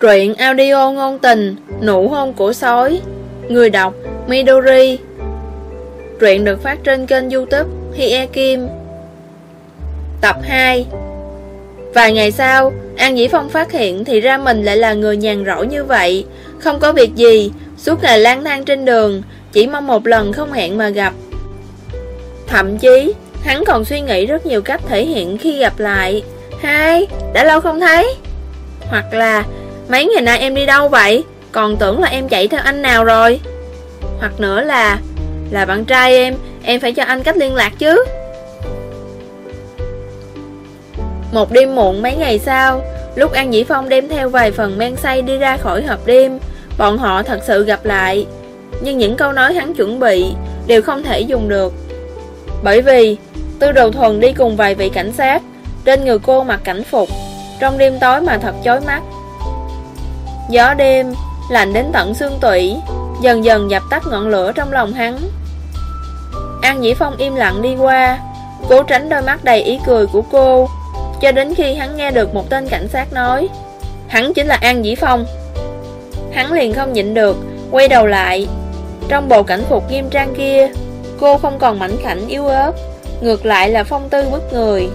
Truyện audio ngôn tình Nụ hôn của sói. Người đọc Midori. Truyện được phát trên kênh youtube Hie Kim. Tập 2 Vài ngày sau An Dĩ Phong phát hiện thì ra mình lại là người nhàn rỗi như vậy. Không có việc gì Suốt ngày lang thang trên đường Chỉ mong một lần không hẹn mà gặp. Thậm chí Hắn còn suy nghĩ rất nhiều cách thể hiện khi gặp lại. Hai, đã lâu không thấy? Hoặc là Mấy ngày nay em đi đâu vậy? Còn tưởng là em chạy theo anh nào rồi. Hoặc nữa là Là bạn trai em Em phải cho anh cách liên lạc chứ. Một đêm muộn mấy ngày sau, Lúc An Dĩ Phong đem theo vài phần men say đi ra khỏi hộp đêm, Bọn họ thật sự gặp lại. Nhưng những câu nói hắn chuẩn bị Đều không thể dùng được. Bởi vì, Tư đầu thuần đi cùng vài vị cảnh sát, Trên người cô mặc cảnh phục, Trong đêm tối mà thật chói mắt. Gió đêm, lạnh đến tận xương tủy Dần dần dập tắt ngọn lửa trong lòng hắn. An Dĩ Phong im lặng đi qua Cố tránh đôi mắt đầy ý cười của cô. Cho đến khi hắn nghe được một tên cảnh sát nói Hắn chính là An Dĩ Phong. Hắn liền không nhịn được Quay đầu lại. Trong bộ cảnh phục nghiêm trang kia Cô không còn mảnh khảnh yếu ớt Ngược lại là phong tư bất người.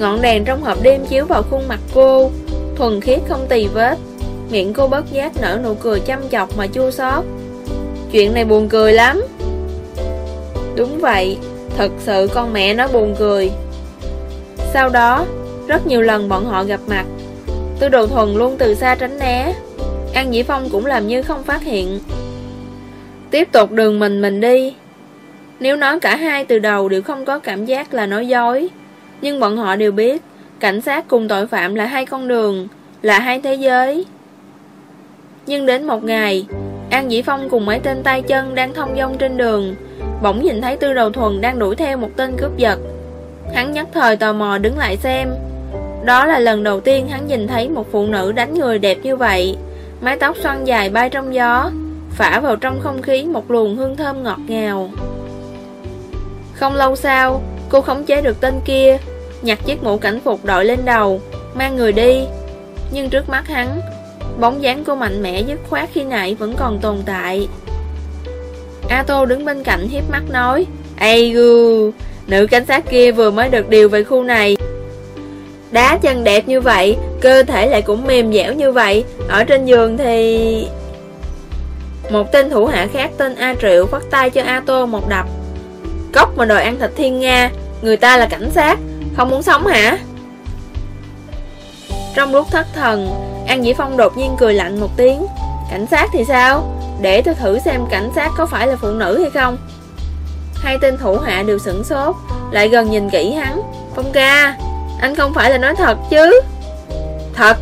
Ngọn đèn trong hộp đêm chiếu vào khuôn mặt cô, Thuần khiết không tì vết. Miệng cô bất giác nở nụ cười chăm chọc mà chua xót. Chuyện này buồn cười lắm. Đúng vậy, Thật sự con mẹ nó buồn cười. Sau đó, Rất nhiều lần bọn họ gặp mặt. Tư đồ thuần luôn từ xa tránh né. An Dĩ Phong cũng làm như không phát hiện. Tiếp tục đường mình mình đi. Nếu nói cả hai từ đầu đều không có cảm giác là nói dối nhưng bọn họ đều biết, Cảnh sát cùng tội phạm là hai con đường, Là hai thế giới. Nhưng đến một ngày, An Dĩ Phong cùng mấy tên tay chân Đang thông dong trên đường, Bỗng nhìn thấy Tư Đầu Thuần đang đuổi theo một tên cướp giật. Hắn nhất thời tò mò đứng lại xem. Đó là lần đầu tiên hắn nhìn thấy một phụ nữ đánh người đẹp như vậy. Mái tóc xoăn dài bay trong gió, Phả vào trong không khí một luồng hương thơm ngọt ngào. Không lâu sau, Cô khống chế được tên kia Nhặt chiếc mũ cảnh phục đội lên đầu Mang người đi. Nhưng trước mắt hắn Bóng dáng cô mạnh mẽ dứt khoát khi nãy vẫn còn tồn tại. A Tô đứng bên cạnh hiếp mắt nói Ây gư, Nữ cảnh sát kia vừa mới được điều về khu này. Đá chân đẹp như vậy Cơ thể lại cũng mềm dẻo như vậy Ở trên giường thì... Một tên thủ hạ khác tên A Triệu phát tay cho A Tô một đập. Cốc mà đòi ăn thịt thiên Nga Người ta là cảnh sát. Không muốn sống hả? Trong lúc thất thần, An Dĩ Phong đột nhiên cười lạnh một tiếng. Cảnh sát thì sao? Để tôi thử xem cảnh sát có phải là phụ nữ hay không. Hai tên thủ hạ đều sửng sốt, Lại gần nhìn kỹ hắn. Phong ca, Anh không phải là nói thật chứ? Thật.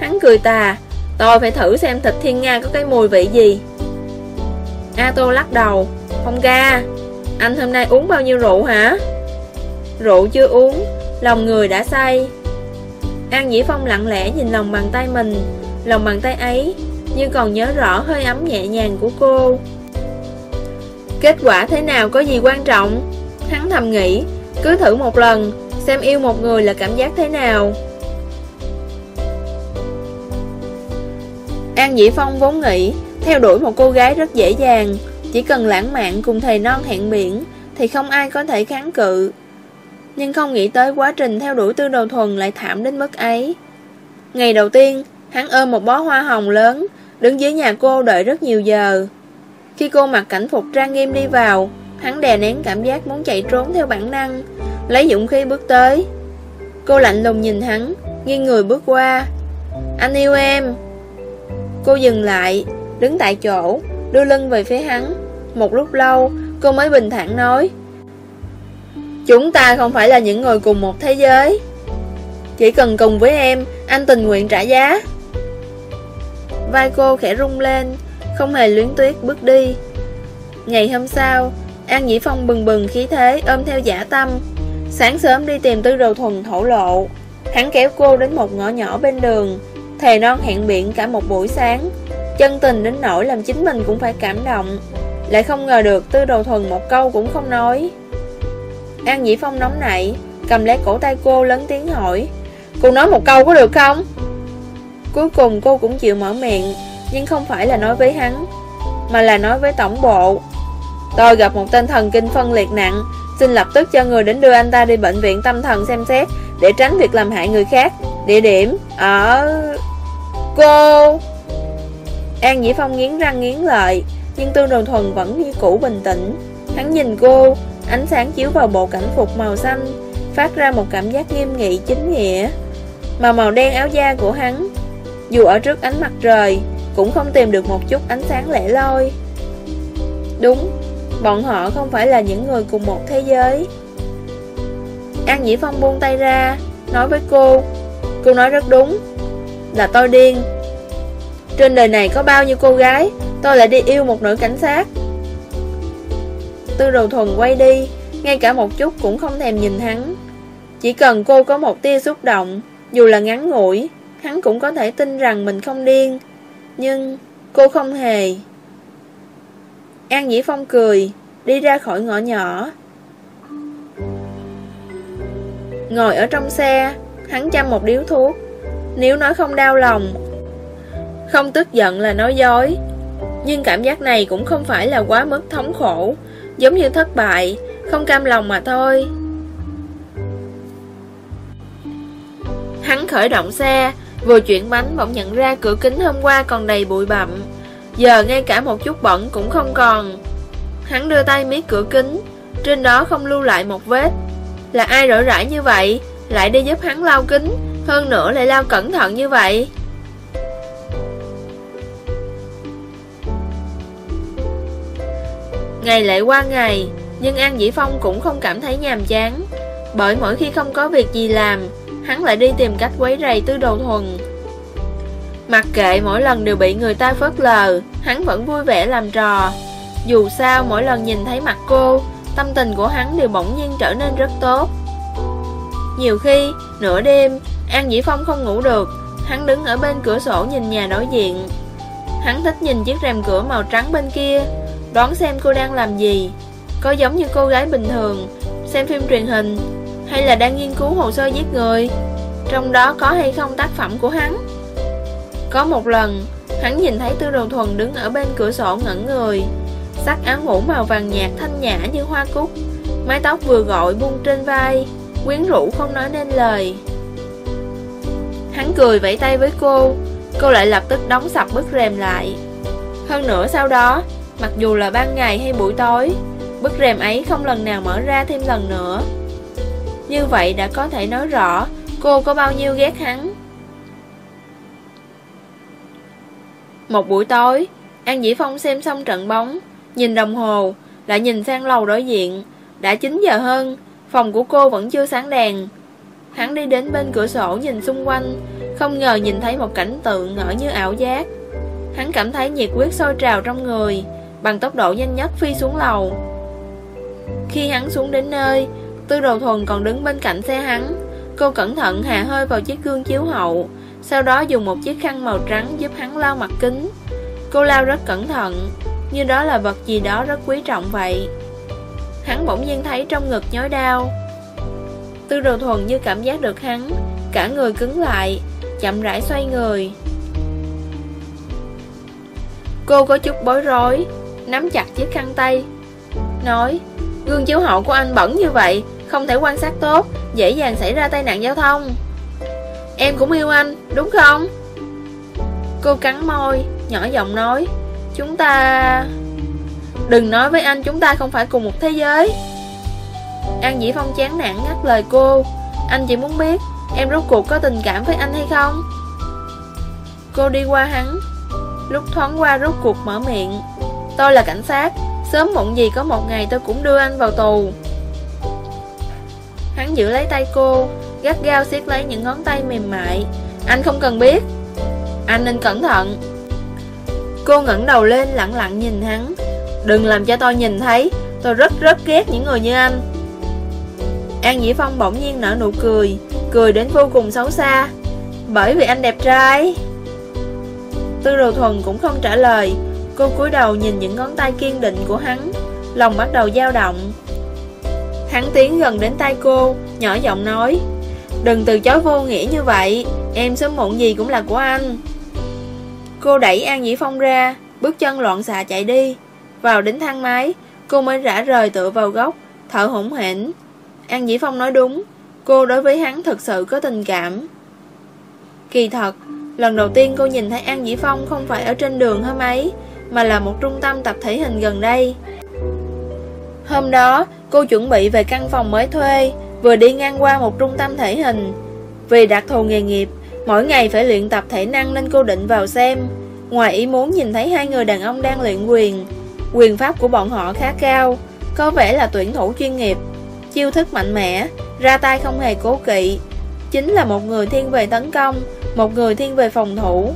Hắn cười tà, Tôi phải thử xem thịt thiên nga có cái mùi vị gì. A Tô lắc đầu, Phong ca, Anh hôm nay uống bao nhiêu rượu hả? Rượu chưa uống, Lòng người đã say. An Dĩ Phong lặng lẽ nhìn lòng bàn tay mình, Lòng bàn tay ấy Như còn nhớ rõ hơi ấm nhẹ nhàng của cô. Kết quả thế nào có gì quan trọng? Hắn thầm nghĩ, Cứ thử một lần, Xem yêu một người là cảm giác thế nào. An Dĩ Phong vốn nghĩ, Theo đuổi một cô gái rất dễ dàng, Chỉ cần lãng mạn cùng thầy non hẹn biển Thì không ai có thể kháng cự nhưng không nghĩ tới quá trình theo đuổi tư đầu thuần lại thảm đến mức ấy. Ngày đầu tiên, hắn ôm một bó hoa hồng lớn, đứng dưới nhà cô đợi rất nhiều giờ. Khi cô mặc cảnh phục trang nghiêm đi vào, hắn đè nén cảm giác muốn chạy trốn theo bản năng, lấy dũng khí bước tới. Cô lạnh lùng nhìn hắn, nghiêng người bước qua. Anh yêu em. Cô dừng lại, đứng tại chỗ, đưa lưng về phía hắn. Một lúc lâu, cô mới bình thản nói. Chúng ta không phải là những người cùng một thế giới. Chỉ cần cùng với em, Anh tình nguyện trả giá. Vai cô khẽ rung lên, Không hề luyến tuyết bước đi. Ngày hôm sau, An Dĩ Phong bừng bừng khí thế, Ôm theo giả tâm. Sáng sớm đi tìm tư đồ thuần thổ lộ. Hắn kéo cô đến một ngõ nhỏ bên đường, Thề non hẹn biển cả một buổi sáng. Chân tình đến nỗi làm chính mình cũng phải cảm động. Lại không ngờ được tư đồ thuần một câu cũng không nói. An Dĩ Phong nóng nảy, Cầm lấy cổ tay cô lớn tiếng hỏi, Cô nói một câu có được không? Cuối cùng cô cũng chịu mở miệng, Nhưng không phải là nói với hắn, Mà là nói với tổng bộ. Tôi gặp một tên thần kinh phân liệt nặng, Xin lập tức cho người đến đưa anh ta đi bệnh viện tâm thần xem xét, Để tránh việc làm hại người khác. Địa điểm ở... Cô... An Dĩ Phong nghiến răng nghiến lợi, Nhưng Tư Đồ Thuần vẫn như cũ bình tĩnh. Hắn nhìn cô Ánh sáng chiếu vào bộ cảnh phục màu xanh, Phát ra một cảm giác nghiêm nghị chính nghĩa. Mà màu đen áo da của hắn, Dù ở trước ánh mặt trời, Cũng không tìm được một chút ánh sáng lẻ loi. Đúng, Bọn họ không phải là những người cùng một thế giới. An Dĩ Phong buông tay ra, Nói với cô Cô nói rất đúng, Là tôi điên. Trên đời này có bao nhiêu cô gái, Tôi lại đi yêu một nữ cảnh sát. Tư đồ thuần quay đi, Ngay cả một chút cũng không thèm nhìn hắn. Chỉ cần cô có một tia xúc động, Dù là ngắn ngủi, Hắn cũng có thể tin rằng mình không điên. Nhưng cô không hề. An Dĩ Phong cười, Đi ra khỏi ngõ nhỏ. Ngồi ở trong xe, Hắn chăm một điếu thuốc. Nếu nói không đau lòng, Không tức giận là nói dối. Nhưng cảm giác này cũng không phải là quá mức thống khổ. Giống như thất bại, Không cam lòng mà thôi. Hắn khởi động xe, Vừa chuyển bánh bỗng nhận ra cửa kính hôm qua còn đầy bụi bặm. Giờ ngay cả một chút bẩn cũng không còn. Hắn đưa tay miết cửa kính, Trên đó không lưu lại một vết. Là ai rỡ rãi như vậy? Lại đi giúp hắn lau kính, Hơn nữa lại lau cẩn thận như vậy. Ngày lại qua ngày Nhưng An Dĩ Phong cũng không cảm thấy nhàm chán. Bởi mỗi khi không có việc gì làm Hắn lại đi tìm cách quấy rầy tư đồ thuần. Mặc kệ mỗi lần đều bị người ta phớt lờ Hắn vẫn vui vẻ làm trò. Dù sao mỗi lần nhìn thấy mặt cô Tâm tình của hắn đều bỗng nhiên trở nên rất tốt. Nhiều khi, nửa đêm An Dĩ Phong không ngủ được Hắn đứng ở bên cửa sổ nhìn nhà đối diện. Hắn thích nhìn chiếc rèm cửa màu trắng bên kia Đoán xem cô đang làm gì. Có giống như cô gái bình thường, Xem phim truyền hình, Hay là đang nghiên cứu hồ sơ giết người. Trong đó có hay không tác phẩm của hắn? Có một lần, Hắn nhìn thấy Tư Đồ Thuần đứng ở bên cửa sổ ngẩn người. Sắc áo ngủ màu vàng nhạt thanh nhã như hoa cúc, Mái tóc vừa gọi buông trên vai, Quyến rũ không nói nên lời. Hắn cười vẫy tay với cô Cô lại lập tức đóng sập bức rèm lại. Hơn nữa sau đó Mặc dù là ban ngày hay buổi tối, Bức rèm ấy không lần nào mở ra thêm lần nữa. Như vậy đã có thể nói rõ Cô có bao nhiêu ghét hắn. Một buổi tối, An Dĩ Phong xem xong trận bóng, Nhìn đồng hồ, Lại nhìn sang lầu đối diện. Đã 9 giờ hơn, Phòng của cô vẫn chưa sáng đèn. Hắn đi đến bên cửa sổ nhìn xung quanh, Không ngờ nhìn thấy một cảnh tượng ngỡ như ảo giác. Hắn cảm thấy nhiệt huyết sôi trào trong người Bằng tốc độ nhanh nhất phi xuống lầu. Khi hắn xuống đến nơi, Tư đồ thuần còn đứng bên cạnh xe hắn. Cô cẩn thận hạ hơi vào chiếc gương chiếu hậu, Sau đó dùng một chiếc khăn màu trắng giúp hắn lau mặt kính. Cô lau rất cẩn thận, Như đó là vật gì đó rất quý trọng vậy. Hắn bỗng nhiên thấy trong ngực nhói đau. Tư đồ thuần như cảm giác được hắn, Cả người cứng lại, Chậm rãi xoay người. Cô có chút bối rối Nắm chặt chiếc khăn tay. Nói Gương chiếu hậu của anh bẩn như vậy Không thể quan sát tốt Dễ dàng xảy ra tai nạn giao thông. Em cũng yêu anh, đúng không? Cô cắn môi Nhỏ giọng nói Chúng ta... Đừng nói với anh chúng ta không phải cùng một thế giới. An Dĩ Phong chán nản ngắt lời cô Anh chỉ muốn biết Em rốt cuộc có tình cảm với anh hay không? Cô đi qua hắn Lúc thoáng qua rốt cuộc mở miệng. Tôi là cảnh sát. Sớm muộn gì có một ngày tôi cũng đưa anh vào tù. Hắn giữ lấy tay cô, Gắt gao siết lấy những ngón tay mềm mại. Anh không cần biết. Anh nên cẩn thận. Cô ngẩng đầu lên lặng lặng nhìn hắn. Đừng làm cho tôi nhìn thấy. Tôi rất rất ghét những người như anh. An Dĩ Phong bỗng nhiên nở nụ cười. Cười đến vô cùng xấu xa. Bởi vì anh đẹp trai. Tư đồ thuần cũng không trả lời. Cô cúi đầu nhìn những ngón tay kiên định của hắn. Lòng bắt đầu dao động. Hắn tiến gần đến tay cô, Nhỏ giọng nói, Đừng từ chối vô nghĩa như vậy, Em sớm muộn gì cũng là của anh. Cô đẩy An Dĩ Phong ra, Bước chân loạn xạ chạy đi. Vào đến thang máy, Cô mới rã rời tựa vào góc, Thở hổn hển. An Dĩ Phong nói đúng, Cô đối với hắn thật sự có tình cảm. Kỳ thật, Lần đầu tiên cô nhìn thấy An Dĩ Phong Không phải ở trên đường hôm ấy mà là một trung tâm tập thể hình gần đây. Hôm đó, Cô chuẩn bị về căn phòng mới thuê, Vừa đi ngang qua một trung tâm thể hình. Vì đặc thù nghề nghiệp, Mỗi ngày phải luyện tập thể năng nên cô định vào xem. Ngoài ý muốn nhìn thấy hai người đàn ông đang luyện quyền Quyền pháp của bọn họ khá cao, Có vẻ là tuyển thủ chuyên nghiệp. Chiêu thức mạnh mẽ, Ra tay không hề cố kỵ. Chính là một người thiên về tấn công, Một người thiên về phòng thủ.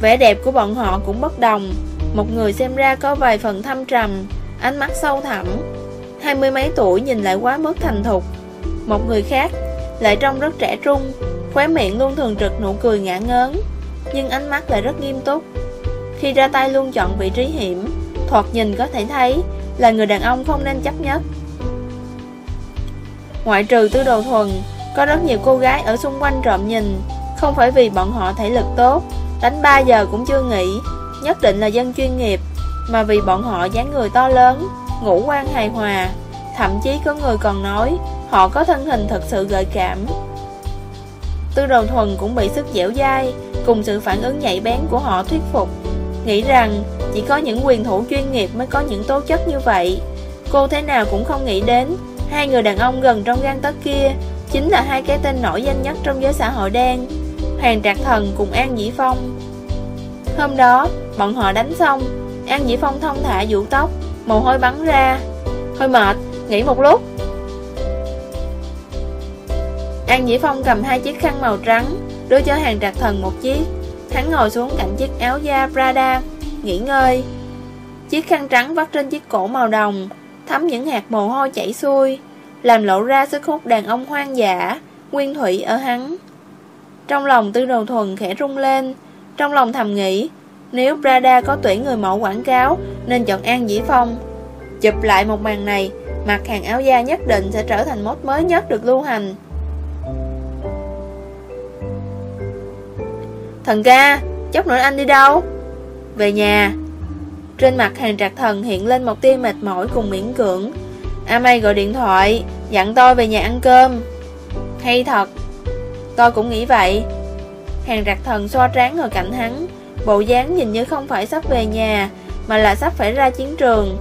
Vẻ đẹp của bọn họ cũng bất đồng. Một người xem ra có vài phần thâm trầm, Ánh mắt sâu thẳm. Hai mươi mấy tuổi nhìn lại quá mức thành thục. Một người khác, Lại trông rất trẻ trung, Khóe miệng luôn thường trực nụ cười ngã ngớn, Nhưng ánh mắt lại rất nghiêm túc. Khi ra tay luôn chọn vị trí hiểm, Thoạt nhìn có thể thấy Là người đàn ông không nên chấp nhất. Ngoại trừ tư đồ thuần, Có rất nhiều cô gái ở xung quanh trộm nhìn, Không phải vì bọn họ thể lực tốt. Đánh 3 giờ cũng chưa nghỉ, Nhất định là dân chuyên nghiệp. Mà vì bọn họ dáng người to lớn, Ngũ quan hài hòa, Thậm chí có người còn nói Họ có thân hình thật sự gợi cảm. Tư đồ thuần cũng bị sức dẻo dai Cùng sự phản ứng nhạy bén của họ thuyết phục. Nghĩ rằng chỉ có những quyền thủ chuyên nghiệp mới có những tố chất như vậy. Cô thế nào cũng không nghĩ đến Hai người đàn ông gần trong gan tấc kia Chính là hai cái tên nổi danh nhất trong giới xã hội đen. Hoàng Trạc Thần cùng An Dĩ Phong. Hôm đó, bọn họ đánh xong An Dĩ Phong thông thả vũ tóc Mồ hôi bắn ra. Hơi mệt, nghỉ một lúc. An Dĩ Phong cầm hai chiếc khăn màu trắng Đưa cho hàng trạc thần một chiếc. Hắn ngồi xuống cạnh chiếc áo da Prada Nghỉ ngơi. Chiếc khăn trắng vắt trên chiếc cổ màu đồng Thấm những hạt mồ hôi chảy xuôi Làm lộ ra sức hút đàn ông hoang dã Nguyên thủy ở hắn. Trong lòng tư đồ thuần khẽ rung lên. Trong lòng thầm nghĩ Nếu Prada có tuyển người mẫu quảng cáo Nên chọn An Dĩ Phong. Chụp lại một màn này mặt hàng áo da nhất định sẽ trở thành mốt mới nhất được lưu hành. Thần ca, chốc nữa anh đi đâu? Về nhà. Trên mặt hàng trạc thần hiện lên một tia mệt mỏi cùng miễn cưỡng. A May gọi điện thoại Dặn tôi về nhà ăn cơm. Hay thật Tôi cũng nghĩ vậy. Hàng rạc thần xoa trán ngồi cạnh hắn. Bộ dáng nhìn như không phải sắp về nhà, Mà là sắp phải ra chiến trường.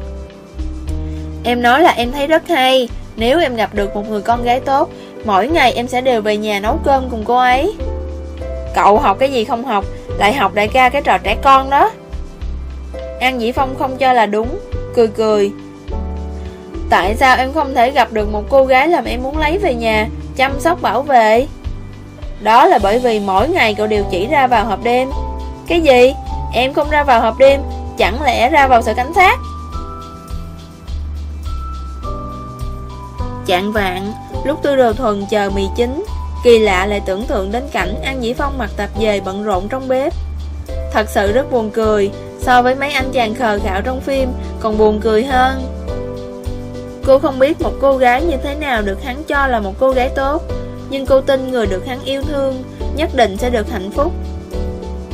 Em nói là em thấy rất hay. Nếu em gặp được một người con gái tốt, Mỗi ngày em sẽ đều về nhà nấu cơm cùng cô ấy. Cậu học cái gì không học, Lại học đại ca cái trò trẻ con đó. An Dĩ Phong không cho là đúng, Cười cười. Tại sao em không thể gặp được một cô gái Làm em muốn lấy về nhà, Chăm sóc bảo vệ? Đó là bởi vì mỗi ngày cậu đều chỉ ra vào hộp đêm. Cái gì? Em không ra vào hộp đêm, Chẳng lẽ ra vào sở cảnh sát? Chạng vạn Lúc tư đồ thuần chờ mì chính, Kỳ lạ lại tưởng tượng đến cảnh An Dĩ Phong mặc tạp dề bận rộn trong bếp. Thật sự rất buồn cười, So với mấy anh chàng khờ khạo trong phim, Còn buồn cười hơn. Cô không biết một cô gái như thế nào Được hắn cho là một cô gái tốt. Nhưng cô tin người được hắn yêu thương Nhất định sẽ được hạnh phúc.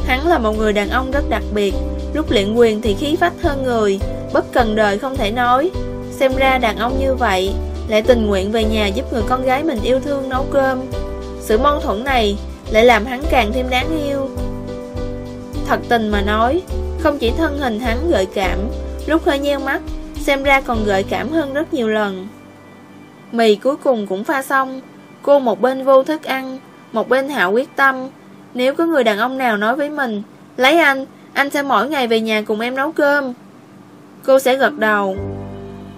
Hắn là một người đàn ông rất đặc biệt. Lúc luyện quyền thì khí phách hơn người, Bất cần đời không thể nói. Xem ra đàn ông như vậy Lại tình nguyện về nhà giúp người con gái mình yêu thương nấu cơm. Sự mâu thuẫn này lại làm hắn càng thêm đáng yêu. Thật tình mà nói, Không chỉ thân hình hắn gợi cảm, Lúc hơi nheo mắt, Xem ra còn gợi cảm hơn rất nhiều lần. Mì cuối cùng cũng pha xong Cô một bên vô thức ăn Một bên hạo quyết tâm. Nếu có người đàn ông nào nói với mình Lấy anh, anh sẽ mỗi ngày về nhà cùng em nấu cơm. Cô sẽ gật đầu.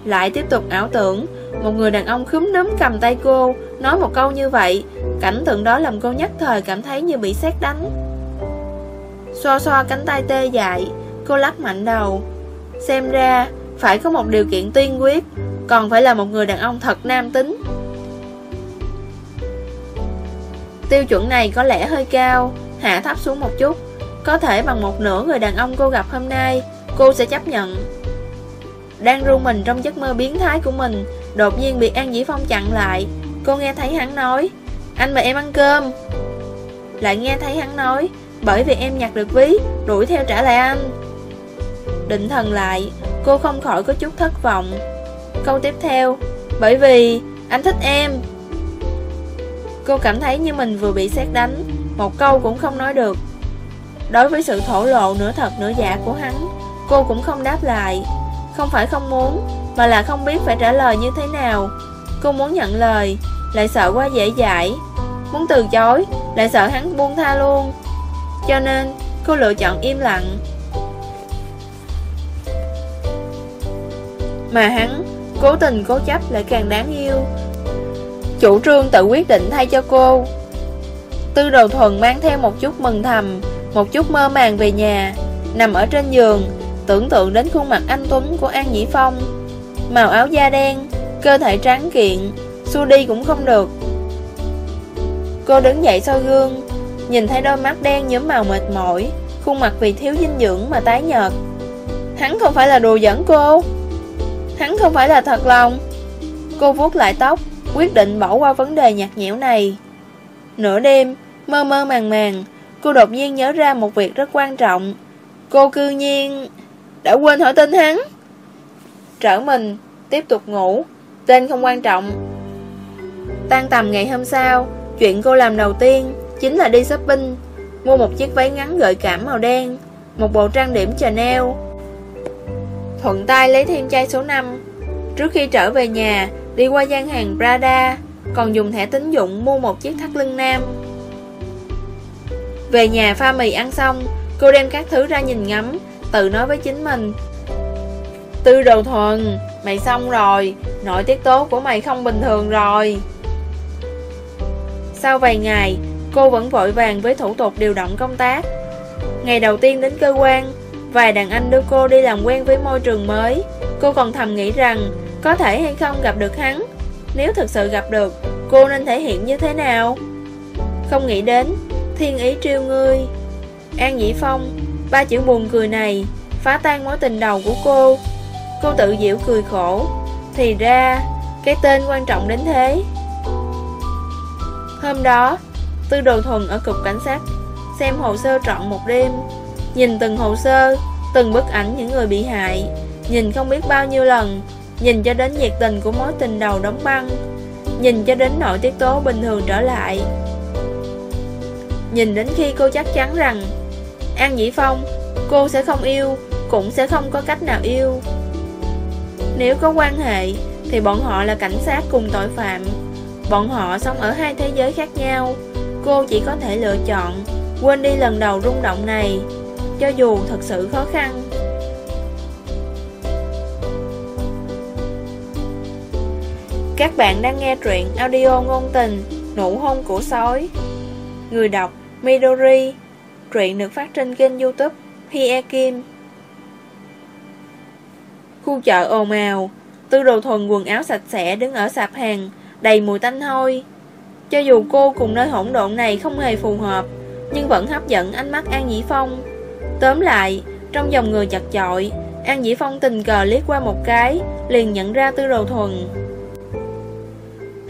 Lại tiếp tục ảo tưởng Một người đàn ông khúm núm cầm tay cô Nói một câu như vậy Cảnh tượng đó làm cô nhất thời cảm thấy như bị xét đánh. Xoa xoa cánh tay tê dại Cô lắc mạnh đầu. Xem ra phải có một điều kiện tiên quyết Còn phải là một người đàn ông thật nam tính. Tiêu chuẩn này có lẽ hơi cao. Hạ thấp xuống một chút. Có thể bằng một nửa người đàn ông cô gặp hôm nay, Cô sẽ chấp nhận. Đang ru mình trong giấc mơ biến thái của mình, Đột nhiên bị An Dĩ Phong chặn lại. Cô nghe thấy hắn nói, Anh mời em ăn cơm. Lại nghe thấy hắn nói, Bởi vì em nhặt được ví, Đuổi theo trả lại anh. Định thần lại, Cô không khỏi có chút thất vọng. Câu tiếp theo, Bởi vì anh thích em. Cô cảm thấy như mình vừa bị xét đánh. Một câu cũng không nói được. Đối với sự thổ lộ nửa thật nửa giả của hắn, Cô cũng không đáp lại. Không phải không muốn, Mà là không biết phải trả lời như thế nào. Cô muốn nhận lời, Lại sợ quá dễ dãi. Muốn từ chối, Lại sợ hắn buông tha luôn. Cho nên, cô lựa chọn im lặng. Mà hắn, Cố tình cố chấp lại càng đáng yêu. Chủ trương tự quyết định thay cho cô. Tư đầu thuần mang theo một chút mừng thầm, Một chút mơ màng về nhà. Nằm ở trên giường, Tưởng tượng đến khuôn mặt anh Tuấn của An Dĩ Phong. Màu áo da đen, Cơ thể trắng kiện Xua đi cũng không được. Cô đứng dậy sau gương, Nhìn thấy đôi mắt đen nhúm màu mệt mỏi, Khuôn mặt vì thiếu dinh dưỡng mà tái nhợt. Hắn không phải là đùa dẫn cô. Hắn không phải là thật lòng. Cô vuốt lại tóc Quyết định bỏ qua vấn đề nhạt nhẽo này. Nửa đêm, Mơ mơ màng màng, Cô đột nhiên nhớ ra một việc rất quan trọng. Cô cư nhiên Đã quên hỏi tên hắn. Trở mình, Tiếp tục ngủ, Tên không quan trọng. Tan tầm ngày hôm sau, Chuyện cô làm đầu tiên Chính là đi shopping, Mua một chiếc váy ngắn gợi cảm màu đen, Một bộ trang điểm Chanel. Thuận tay lấy thêm chai số 5 Trước khi trở về nhà Đi qua gian hàng Prada, Còn dùng thẻ tín dụng mua một chiếc thắt lưng nam. Về nhà pha mì ăn xong, Cô đem các thứ ra nhìn ngắm, Tự nói với chính mình. Tư đầu thuần, Mày xong rồi, Nội tiết tố của mày không bình thường rồi. Sau vài ngày, Cô vẫn vội vàng với thủ tục điều động công tác. Ngày đầu tiên đến cơ quan, Vài đàn anh đưa cô đi làm quen với môi trường mới. Cô còn thầm nghĩ rằng có thể hay không gặp được hắn. Nếu thực sự gặp được, Cô nên thể hiện như thế nào? Không nghĩ đến, Thiên ý triêu ngươi. An Dĩ Phong, Ba chữ buồn cười này Phá tan mối tình đầu của cô. Cô tự diễu cười khổ. Thì ra, Cái tên quan trọng đến thế. Hôm đó, Tư đồ thuần ở cục cảnh sát Xem hồ sơ trọn một đêm. Nhìn từng hồ sơ, Từng bức ảnh những người bị hại. Nhìn không biết bao nhiêu lần Nhìn cho đến nhiệt tình của mối tình đầu đóng băng. Nhìn cho đến nội tiết tố bình thường trở lại. Nhìn đến khi cô chắc chắn rằng, An Dĩ Phong, Cô sẽ không yêu, Cũng sẽ không có cách nào yêu. Nếu có quan hệ, Thì bọn họ là cảnh sát cùng tội phạm. Bọn họ sống ở hai thế giới khác nhau. Cô chỉ có thể lựa chọn Quên đi lần đầu rung động này. Cho dù thật sự khó khăn. Các bạn đang nghe truyện audio ngôn tình Nụ hôn của sói. Người đọc Midori. Truyện được phát trên kênh youtube Hie Kim. Khu chợ ồn ào Tư đồ thuần quần áo sạch sẽ đứng ở sạp hàng Đầy mùi tanh hôi. Cho dù cô cùng nơi hỗn độn này không hề phù hợp Nhưng vẫn hấp dẫn ánh mắt An Nhĩ Phong. Tóm lại, trong dòng người chặt chội, An Dĩ Phong tình cờ liếc qua một cái, liền nhận ra tư đồ thuần.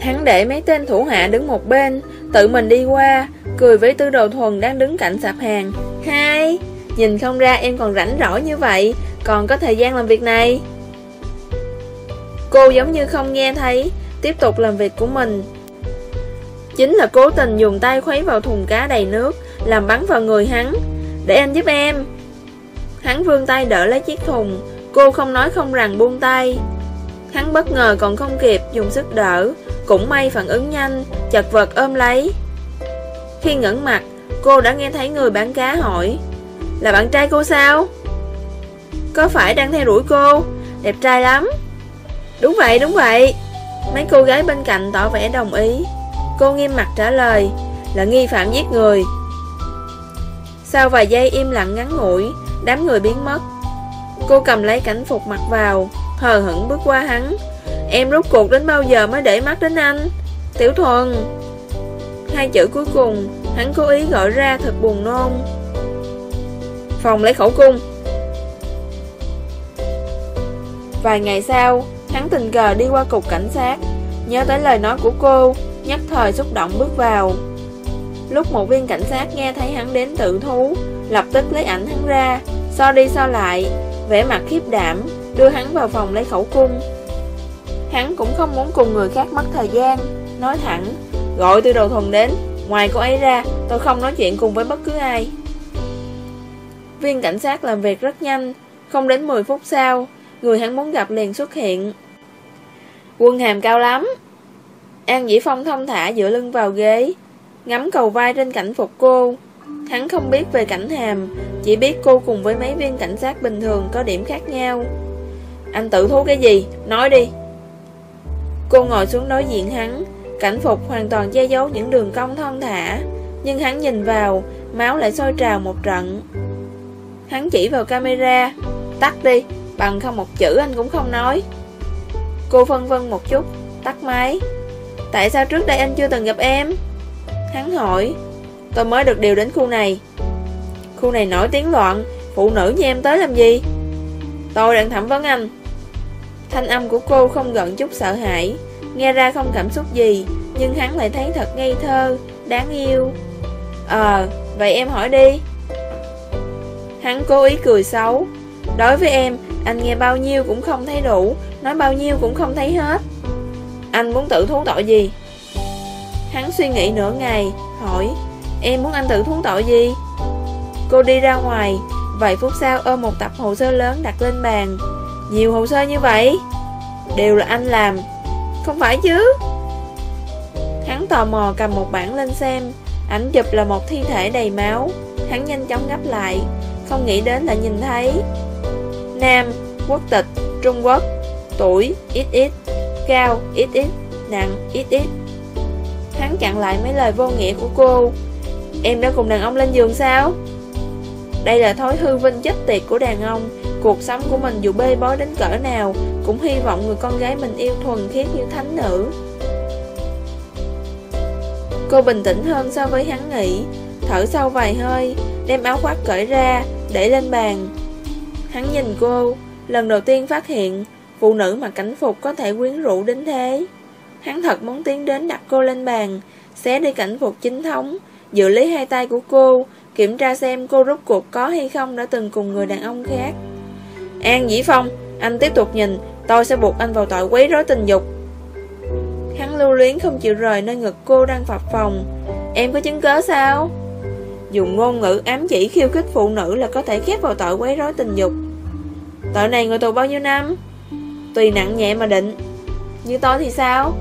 Hắn để mấy tên thủ hạ đứng một bên, tự mình đi qua, cười với tư đồ thuần đang đứng cạnh sạp hàng. Hai, nhìn không ra em còn rảnh rỗi như vậy, còn có thời gian làm việc này. Cô giống như không nghe thấy, tiếp tục làm việc của mình. Chính là cố tình dùng tay khuấy vào thùng cá đầy nước, làm bắn vào người hắn, để anh giúp em Hắn vươn tay đỡ lấy chiếc thùng Cô không nói không rằng buông tay Hắn bất ngờ còn không kịp dùng sức đỡ cũng may phản ứng nhanh, Chật vật ôm lấy. Khi ngẩng mặt, Cô đã nghe thấy người bán cá hỏi, Là bạn trai cô sao? Có phải đang theo đuổi cô? Đẹp trai lắm. Đúng vậy đúng vậy. Mấy cô gái bên cạnh tỏ vẻ đồng ý. Cô nghiêm mặt trả lời, Là nghi phạm giết người. Sau vài giây im lặng ngắn ngủi, Đám người biến mất. Cô cầm lấy cảnh phục mặc vào, Hờ hững bước qua hắn. Em rút cuộc đến bao giờ mới để mắt đến anh? Tiểu thuần. Hai chữ cuối cùng, Hắn cố ý gọi ra thật buồn nôn. Phòng lấy khẩu cung. Vài ngày sau, Hắn tình cờ đi qua cục cảnh sát. Nhớ tới lời nói của cô, Nhất thời xúc động bước vào. Lúc một viên cảnh sát nghe thấy hắn đến tự thú, Lập tức lấy ảnh hắn ra. So đi so lại, vẻ mặt khiếp đảm, Đưa hắn vào phòng lấy khẩu cung. Hắn cũng không muốn cùng người khác mất thời gian. Nói thẳng, Gọi từ đầu thuần đến, Ngoài cô ấy ra, tôi không nói chuyện cùng với bất cứ ai. Viên cảnh sát làm việc rất nhanh, Không đến 10 phút sau, Người hắn muốn gặp liền xuất hiện. Quân hàm cao lắm. An Dĩ Phong thông thả dựa lưng vào ghế, Ngắm cầu vai trên cảnh phục cô. Hắn không biết về cảnh hàm, Chỉ biết cô cùng với mấy viên cảnh sát bình thường có điểm khác nhau. Anh tự thú cái gì? Nói đi. Cô ngồi xuống đối diện hắn. Cảnh phục hoàn toàn che giấu những đường cong thon thả. Nhưng hắn nhìn vào, Máu lại sôi trào một trận. Hắn chỉ vào camera. Tắt đi, Bằng không một chữ anh cũng không nói. Cô phân vân một chút, Tắt máy. Tại sao trước đây anh chưa từng gặp em? Hắn hỏi. Tôi mới được điều đến khu này. Khu này nổi tiếng loạn, Phụ nữ như em tới làm gì? Tôi đang thẩm vấn anh. Thanh âm của cô không gần chút sợ hãi. Nghe ra không cảm xúc gì Nhưng hắn lại thấy thật ngây thơ Đáng yêu. Ờ, vậy em hỏi đi. Hắn cố ý cười xấu. Đối với em, anh nghe bao nhiêu cũng không thấy đủ Nói bao nhiêu cũng không thấy hết. Anh muốn tự thú tội gì? Hắn suy nghĩ nửa ngày Hỏi Em muốn anh tự thú tội gì? Cô đi ra ngoài. Vài phút sau ôm một tập hồ sơ lớn đặt lên bàn. Nhiều hồ sơ như vậy Đều là anh làm Không phải chứ? Hắn tò mò cầm một bản lên xem Ảnh chụp là một thi thể đầy máu. Hắn nhanh chóng gấp lại Không nghĩ đến là nhìn thấy. Nam, quốc tịch, Trung Quốc Tuổi, ít ít Cao, ít ít Nặng, ít ít. Hắn chặn lại mấy lời vô nghĩa của cô. Em đã cùng đàn ông lên giường sao? Đây là thói hư vinh chết tiệt của đàn ông. Cuộc sống của mình dù bê bối đến cỡ nào, Cũng hy vọng người con gái mình yêu thuần khiết như thánh nữ. Cô bình tĩnh hơn so với hắn nghĩ, Thở sâu vài hơi, Đem áo khoác cởi ra, Để lên bàn. Hắn nhìn cô, Lần đầu tiên phát hiện, Phụ nữ mặc cảnh phục có thể quyến rũ đến thế. Hắn thật muốn tiến đến đặt cô lên bàn, Xé đi cảnh phục chính thống, Giữ lấy hai tay của cô, Kiểm tra xem cô rút cuộc có hay không Đã từng cùng người đàn ông khác. An Dĩ Phong, Anh tiếp tục nhìn, Tôi sẽ buộc anh vào tội quấy rối tình dục. Hắn lưu luyến không chịu rời nơi ngực cô đang phập phòng Em có chứng cớ sao? Dùng ngôn ngữ ám chỉ khiêu khích phụ nữ Là có thể khép vào tội quấy rối tình dục. Tội này ngồi tù bao nhiêu năm? Tùy nặng nhẹ mà định. Như tôi thì sao?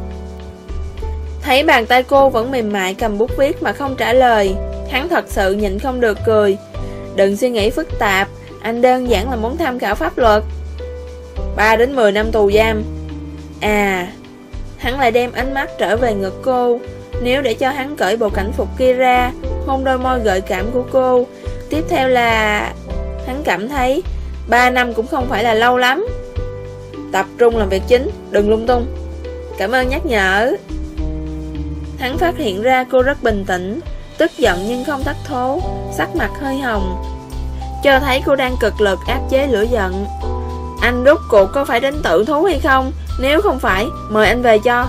Thấy bàn tay cô vẫn mềm mại cầm bút viết mà không trả lời, Hắn thật sự nhịn không được cười. Đừng suy nghĩ phức tạp. Anh đơn giản là muốn tham khảo pháp luật. 3 đến 10 năm tù giam. À Hắn lại đem ánh mắt trở về ngực cô. Nếu để cho hắn cởi bộ cảnh phục kia ra, Hôn đôi môi gợi cảm của cô. Tiếp theo là, Hắn cảm thấy 3 năm cũng không phải là lâu lắm. Tập trung làm việc chính, Đừng lung tung. Cảm ơn nhắc nhở. Hắn phát hiện ra cô rất bình tĩnh, Tức giận nhưng không thất thố, Sắc mặt hơi hồng. Cho thấy cô đang cực lực áp chế lửa giận. Anh rút cuộc có phải đến tự thú hay không? Nếu không phải Mời anh về cho.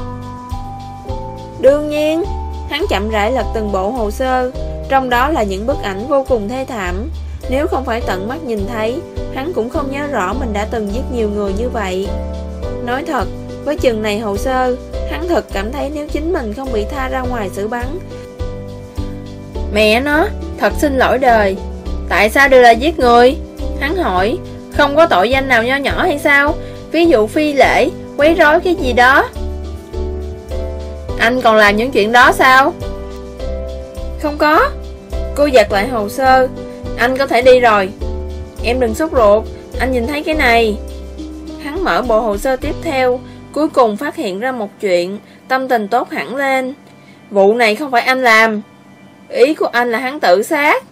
Đương nhiên Hắn chậm rãi lật từng bộ hồ sơ Trong đó là những bức ảnh vô cùng thê thảm. Nếu không phải tận mắt nhìn thấy Hắn cũng không nhớ rõ mình đã từng giết nhiều người như vậy. Nói thật Với chừng này hồ sơ Hắn thật cảm thấy nếu chính mình không bị tha ra ngoài xử bắn. Mẹ nó, thật xin lỗi đời. Tại sao đều là giết người? Hắn hỏi. Không có tội danh nào nho nhỏ hay sao? Ví dụ phi lễ, quấy rối cái gì đó. Anh còn làm những chuyện đó sao? Không có. Cô giật lại hồ sơ. Anh có thể đi rồi. Em đừng sốt ruột. Anh nhìn thấy cái này. Hắn mở bộ hồ sơ tiếp theo. Cuối cùng phát hiện ra một chuyện. Tâm tình tốt hẳn lên. Vụ này không phải anh làm. Ý của anh là hắn tự sát.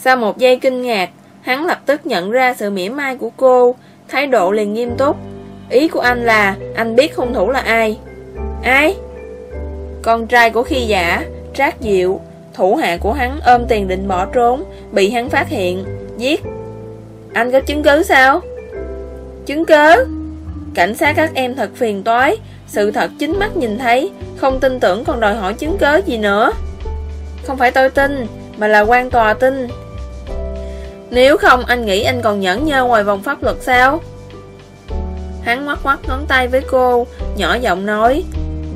Sau một giây kinh ngạc, Hắn lập tức nhận ra sự mỉa mai của cô, Thái độ liền nghiêm túc. Ý của anh là, Anh biết hung thủ là ai? Ai? Con trai của khi giả, Trác Diệu. Thủ hạ của hắn ôm tiền định bỏ trốn, Bị hắn phát hiện, Giết. Anh có chứng cứ sao? Chứng cứ? Cảnh sát các em thật phiền toái, Sự thật chính mắt nhìn thấy, Không tin tưởng còn đòi hỏi chứng cớ gì nữa. Không phải tôi tin, Mà là quan tòa tin. Nếu không, anh nghĩ anh còn nhẫn nhơ ngoài vòng pháp luật sao? Hắn ngoắc ngoắc ngón tay với cô, Nhỏ giọng nói,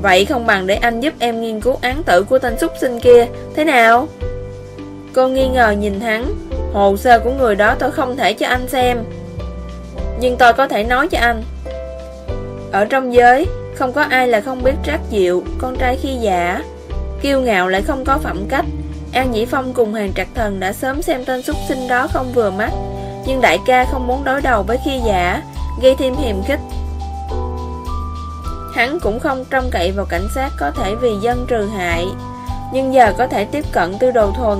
Vậy không bằng để anh giúp em nghiên cứu án tử của tên súc sinh kia. Thế nào? Cô nghi ngờ nhìn hắn, Hồ sơ của người đó tôi không thể cho anh xem, Nhưng tôi có thể nói cho anh. Ở trong giới, Không có ai là không biết trác diệu, Con trai khi giả Kiêu ngạo lại không có phẩm cách. An Dĩ Phong cùng hàng trạc thần đã sớm xem tên xuất sinh đó không vừa mắt. Nhưng đại ca không muốn đối đầu với khi giả Gây thêm hiềm khích. Hắn cũng không trông cậy vào cảnh sát có thể vì dân trừ hại Nhưng giờ có thể tiếp cận tư đồ thuần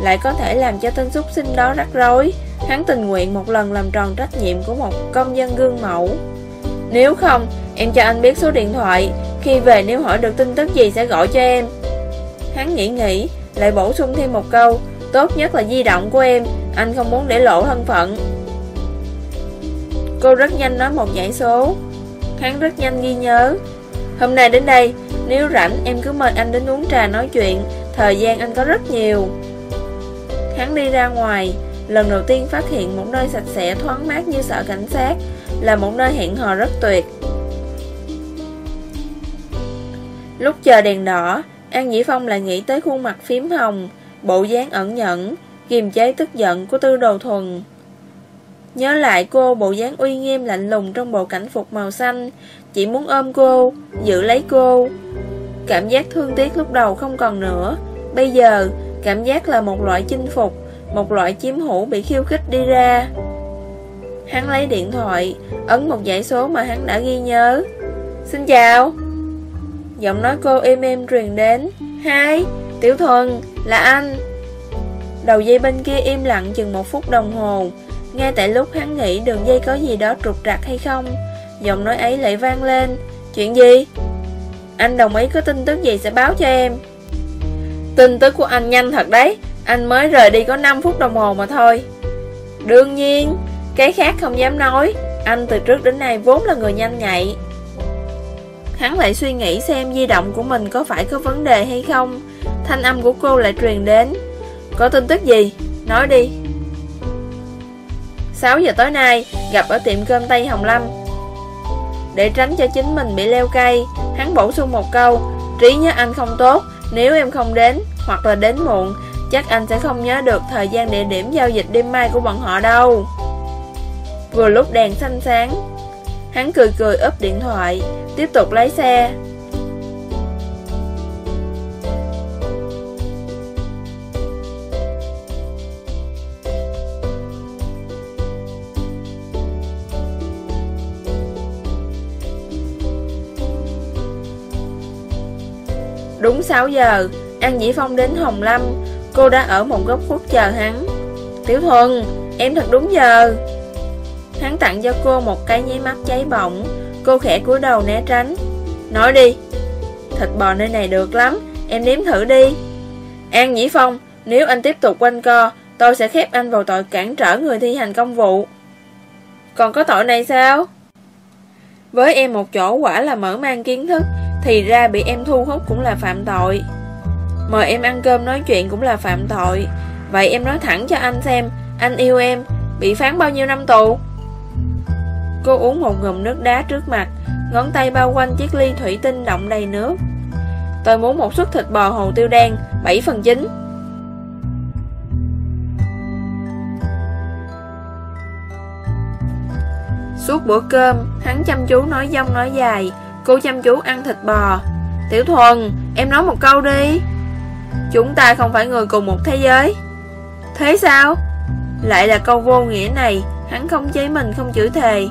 lại có thể làm cho tên súc sinh đó rắc rối. Hắn tình nguyện một lần làm tròn trách nhiệm của một công dân gương mẫu. Nếu không, em cho anh biết số điện thoại Khi về nếu hỏi được tin tức gì sẽ gọi cho em. Hắn nghĩ nghĩ, lại bổ sung thêm một câu, Tốt nhất là di động của em, Anh không muốn để lộ thân phận. Cô rất nhanh nói một dãy số. Hắn rất nhanh ghi nhớ. Hôm nay đến đây, Nếu rảnh em cứ mời anh đến uống trà nói chuyện, Thời gian anh có rất nhiều. Hắn đi ra ngoài, Lần đầu tiên phát hiện một nơi sạch sẽ, thoáng mát như sở cảnh sát, Là một nơi hẹn hò rất tuyệt. Lúc chờ đèn đỏ An Dĩ Phong lại nghĩ tới khuôn mặt phím hồng, Bộ dáng ẩn nhẫn, Kiềm chế tức giận của tư đồ thuần. Nhớ lại cô, bộ dáng uy nghiêm lạnh lùng trong bộ cảnh phục màu xanh, Chỉ muốn ôm cô, Giữ lấy cô. Cảm giác thương tiếc lúc đầu không còn nữa. Bây giờ, Cảm giác là một loại chinh phục, Một loại chiếm hữu bị khiêu khích đi ra. Hắn lấy điện thoại, Ấn một dãy số mà hắn đã ghi nhớ. Xin chào! Giọng nói cô êm êm truyền đến. Hai, Tiểu Thuần, là anh. Đầu dây bên kia im lặng chừng một phút đồng hồ. Ngay tại lúc hắn nghĩ đường dây có gì đó trục trặc hay không Giọng nói ấy lại vang lên. Chuyện gì? Anh đồng ý có tin tức gì sẽ báo cho em. Tin tức của anh nhanh thật đấy. Anh mới rời đi có 5 phút đồng hồ mà thôi. Đương nhiên Cái khác không dám nói. Anh từ trước đến nay vốn là người nhanh nhạy. Hắn lại suy nghĩ xem di động của mình có phải có vấn đề hay không. Thanh âm của cô lại truyền đến. Có tin tức gì? Nói đi. 6 giờ tối nay, Gặp ở tiệm cơm Tây Hồng Lâm. Để tránh cho chính mình bị leo cây, Hắn bổ sung một câu, Trí nhớ anh không tốt, nếu em không đến, Hoặc là đến muộn, Chắc anh sẽ không nhớ được thời gian địa điểm giao dịch đêm mai của bọn họ đâu. Vừa lúc đèn xanh sáng Hắn cười cười úp điện thoại Tiếp tục lái xe Đúng 6 giờ, An Dĩ Phong đến Hồng Lâm, cô đã ở một góc khuất chờ hắn. Tiểu Thuần, em thật đúng giờ. Hắn tặng cho cô một cái nháy mắt cháy bỏng, cô khẽ cúi đầu né tránh. Nói đi, thịt bò nơi này được lắm, em nếm thử đi. An Nhĩ Phong, nếu anh tiếp tục quanh co, tôi sẽ khép anh vào tội cản trở người thi hành công vụ. Còn có tội này sao? Với em một chỗ quả là mở mang kiến thức thì ra bị em thu hút cũng là phạm tội Mời em ăn cơm nói chuyện cũng là phạm tội Vậy em nói thẳng cho anh xem Anh yêu em Bị phán bao nhiêu năm tù Cô uống một ngụm nước đá trước mặt Ngón tay bao quanh chiếc ly thủy tinh động đầy nước. Tôi muốn một suất thịt bò hồ tiêu đen 7 phần 9 Suốt bữa cơm Hắn chăm chú nói dông nói dài. Cô chăm chú ăn thịt bò. Tiểu Thuần, em nói một câu đi. Chúng ta không phải người cùng một thế giới. Thế sao? Lại là câu vô nghĩa này Hắn không chế mình không chửi thề.